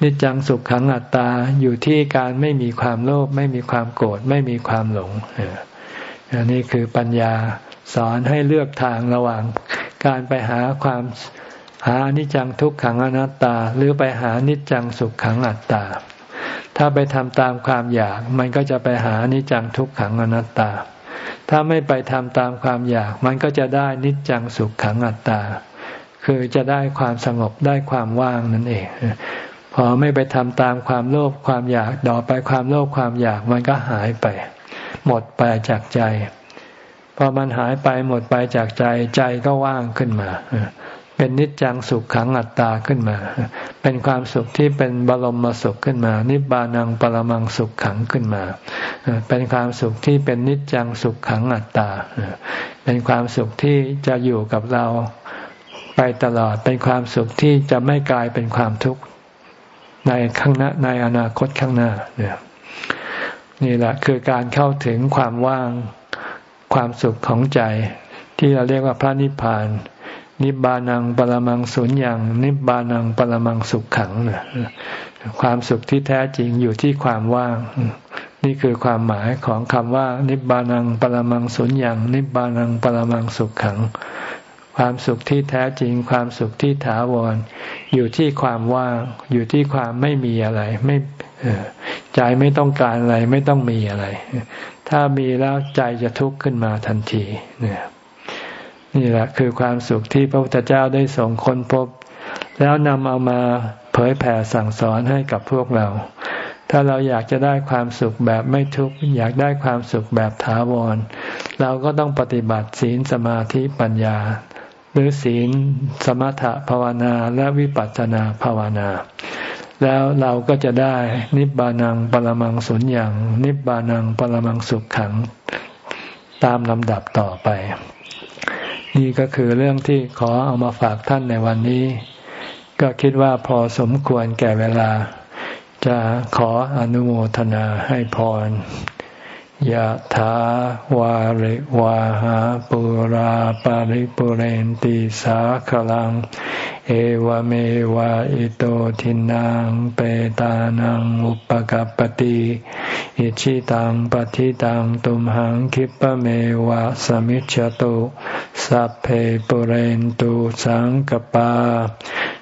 นิจจังสุขขังอัตตาอยู่ที่การไม่มีความโลภไม่มีความโกรธไม่มีความหลงอันนี้คือปัญญาสอนให้เลือกทางระหว่างการไปหาความ หานิจจังทุกขังอนัตตา หรือไปหานิจจังสุขขังอัตตา ถ้าไปทำตามความอยาก มันก็จะไปหานิจจังทุกขังอนัตตา ถ้าไม่ไปทำตามความอยาก มันก็จะได้นิจจังสุขขังอัตตา คือจะได้ความสงบได้ความว่างนั่นเอง พอไม่ไปทำตามความโลภความอยากดอไปความโลภความอยากมันก็หายไป หมดไปจากใจ พอมันหายไปหมดไปจากใจใจก็ว่างขึ้นมา เป็นนิจจังสุขขังอัตตาขึ้นมา เป็นความสุขที่เป็นบรมสุขขึ้นมา นิบานังปรมังสุขขังขึ้นมา เป็นความสุขที่เป็นนิจจังสุขขังอัตตา เป็นความสุขที่จะอยู่กับเราไปตลอด เป็นความสุขที่จะไม่กลายเป็นความทุกข์ในข้างหน้าในอนาคตข้างหน้าเนี่ยนี่แหละคือการเข้าถึงความว่างความสุขของใจที่เราเรียกว่าพระนิพพาน นิบานังปรมังสุญญ์นิบานังปรมังสุขขังความสุขที่แท้จริงอยู่ที่ความว่าง นี่คือความหมายของคำว่า นิบานังปรมังสุญญ์นิบานังปรมังสุขขัง ความสุขที่แท้จริง ความสุขที่ถาวร อยู่ที่ความว่าง อยู่ที่ความไม่มีอะไร ไม่ใจไม่ต้องการอะไร ไม่ต้องมีอะไร ถ้ามีแล้วใจจะทุกข์ขึ้นมาทันทีเนี่ย นี่แหละคือความสุขที่พระพุทธเจ้าได้ส่งคนพบ แล้วนำเอามาเผยแผ่สั่งสอนให้กับพวกเรา ถ้าเราอยากจะได้ความสุขแบบไม่ทุกข์อยากได้ความสุขแบบถาวร เราก็ต้องปฏิบัติศีลสมาธิปัญญา หรือศีลสมถะภาวนาและวิปัสสนาภาวนา แล้วเราก็จะได้นิบบานังปรมังสุญญ์นิบบานังปรมังสุขขัง ตามลำดับต่อไป นี่ก็คือเรื่องที่ขอเอามาฝากท่านในวันนี้ ก็คิดว่าพอสมควรแก่เวลา จะขออนุโมทนาให้พร ยะถาวาริวาหาปุราปาริปุเรนติสาขลัง เอวเมวะอิโตทินังเปตานังอุปกัปติอิชิตังปฏิตังตุมหังคิปะเมวะสมิจฉตุสัพเพปุเรนตุสังกปา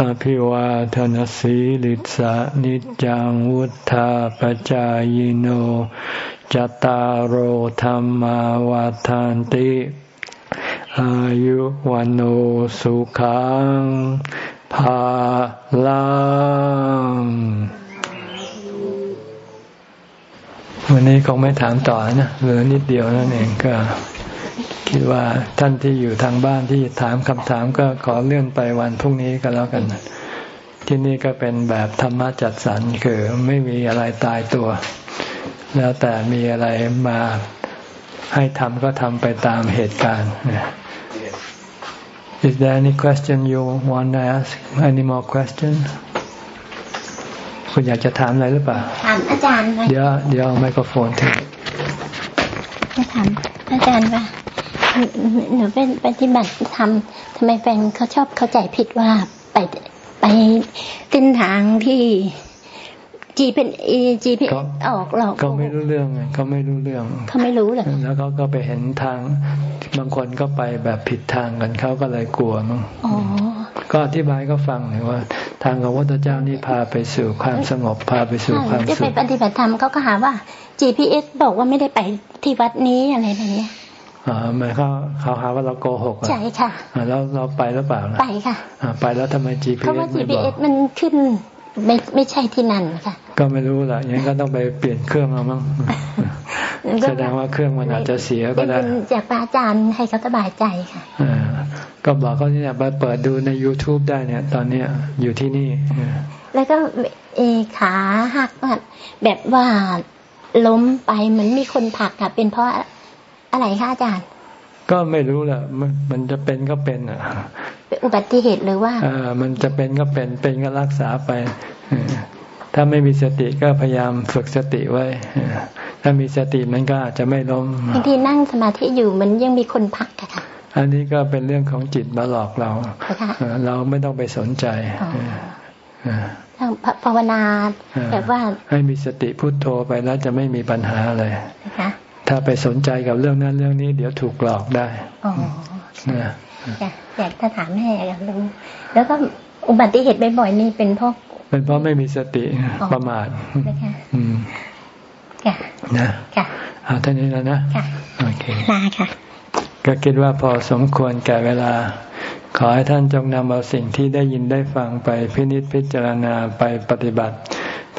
อภิวาทนสีลิสะนิจังวุธาปจายโนจตารโหธรรมวาทานติ อายุวันโอสุขังภาลังวันนี้คงไม่ถามต่อนะเหลือนิดเดียวนั่นเองก็ คิดว่าท่านที่อยู่ทางบ้านที่ถามคำถามก็ขอเลื่อนไปวันพรุ่งนี้ก็แล้วกันที่นี่ก็เป็นแบบธรรมะจัดสรรคือไม่มีอะไรตายตัว แล้วแต่มีอะไรมาให้ทำก็ทำไปตามเหตุการณ์ Is there any question you want to ask? Any more question? คุณอยากจะถามอะไรหรือเปล่า ถามอาจารย์เดี๋ยวเดี๋ยวไมโครโฟนถึงจะถามอาจารย์ว่า หนูเป็นปฏิบัติธรรมทำไมแฟนเขาชอบเข้าใจผิดว่าไปไปเส้นทางที่จีเป็นเอจีพีออกหรอกเขาไม่รู้เรื่องไงเขาไม่รู้เรื่องเขาไม่รู้เลยแล้วเขาก็ไปเห็นทางบางคนก็ไปแบบผิดทางกันเขาก็เลยกลัวมั้งก็อธิบายก็ฟังเลยว่า ทางของพระเจ้านี่พาไปสู่ความสงบพาไปสู่ความสุขจะไปปฏิบัติธรรมเขาก็หาว่า GPS บอกว่าไม่ได้ไปที่วัดนี้อะไรแบบนี้ อ่าหมายเขาเขาหาว่าเราโกหกใช่ค่ะแล้วเราไปหรือเปล่าไปค่ะไปแล้วทำไม GPS เพราะว่า GPS มันขึ้นไม่ไม่ใช่ที่นั่นค่ะ ก็ไม่รู้ละอย่างนี้ก็ต้องไปเปลี่ยนเครื่องเอามั้งแสดงว่าเครื่องมันอาจจะเสียก็ได้จากพระอาจารย์ให้เขาสบายใจค่ะก็บอกเขาเนี่ยไปเปิดดูใน youtube ได้เนี่ย ตอนเนี้ยอยู่ที่นี่แล้วก็เอขาหักแบบว่าล้มไปเหมือนมีคนผลักค่ะเป็นเพราะ อะไรคะอาจารย์ ก็ไม่รู้แหละมันจะเป็นก็เป็นอะอุบัติเหตุหรือว่าอ่ามันจะเป็นก็เป็นเป็นก็รักษาไปถ้าไม่มีสติก็พยายามฝึกสติไว้ ถ้ามีสติมันก็อาจจะไม่ล้มบางทีนั่งสมาธิอยู่มันยังมีคนพักค่ะอันนี้ก็เป็นเรื่องของจิตมาหลอกเรา เราไม่ต้องไปสนใจทางภาวนาแบบว่าให้มีสติพุโทโธไปแล้วจะไม่มีปัญหาอะไร ถ้าไปสนใจกับเรื่องนั้นเรื่องนี้ เดี๋ยวถูกหลอกได้อ๋ออยากจะถามแม่อยากรู้แล้วก็อุบัติเหตุบ่อยๆนี่เป็นเพราะเป็นเพราะไม่มีสติประมาทอืมค่ะนะค่ะเอาท่านี้แล้วนะค่ะโอเคลาค่ะ ก็คิดว่าพอสมควรแก่เวลา ขอให้ท่านจงนำเอาสิ่งที่ได้ยินได้ฟังไปพินิจพิจารณาไปปฏิบัติเ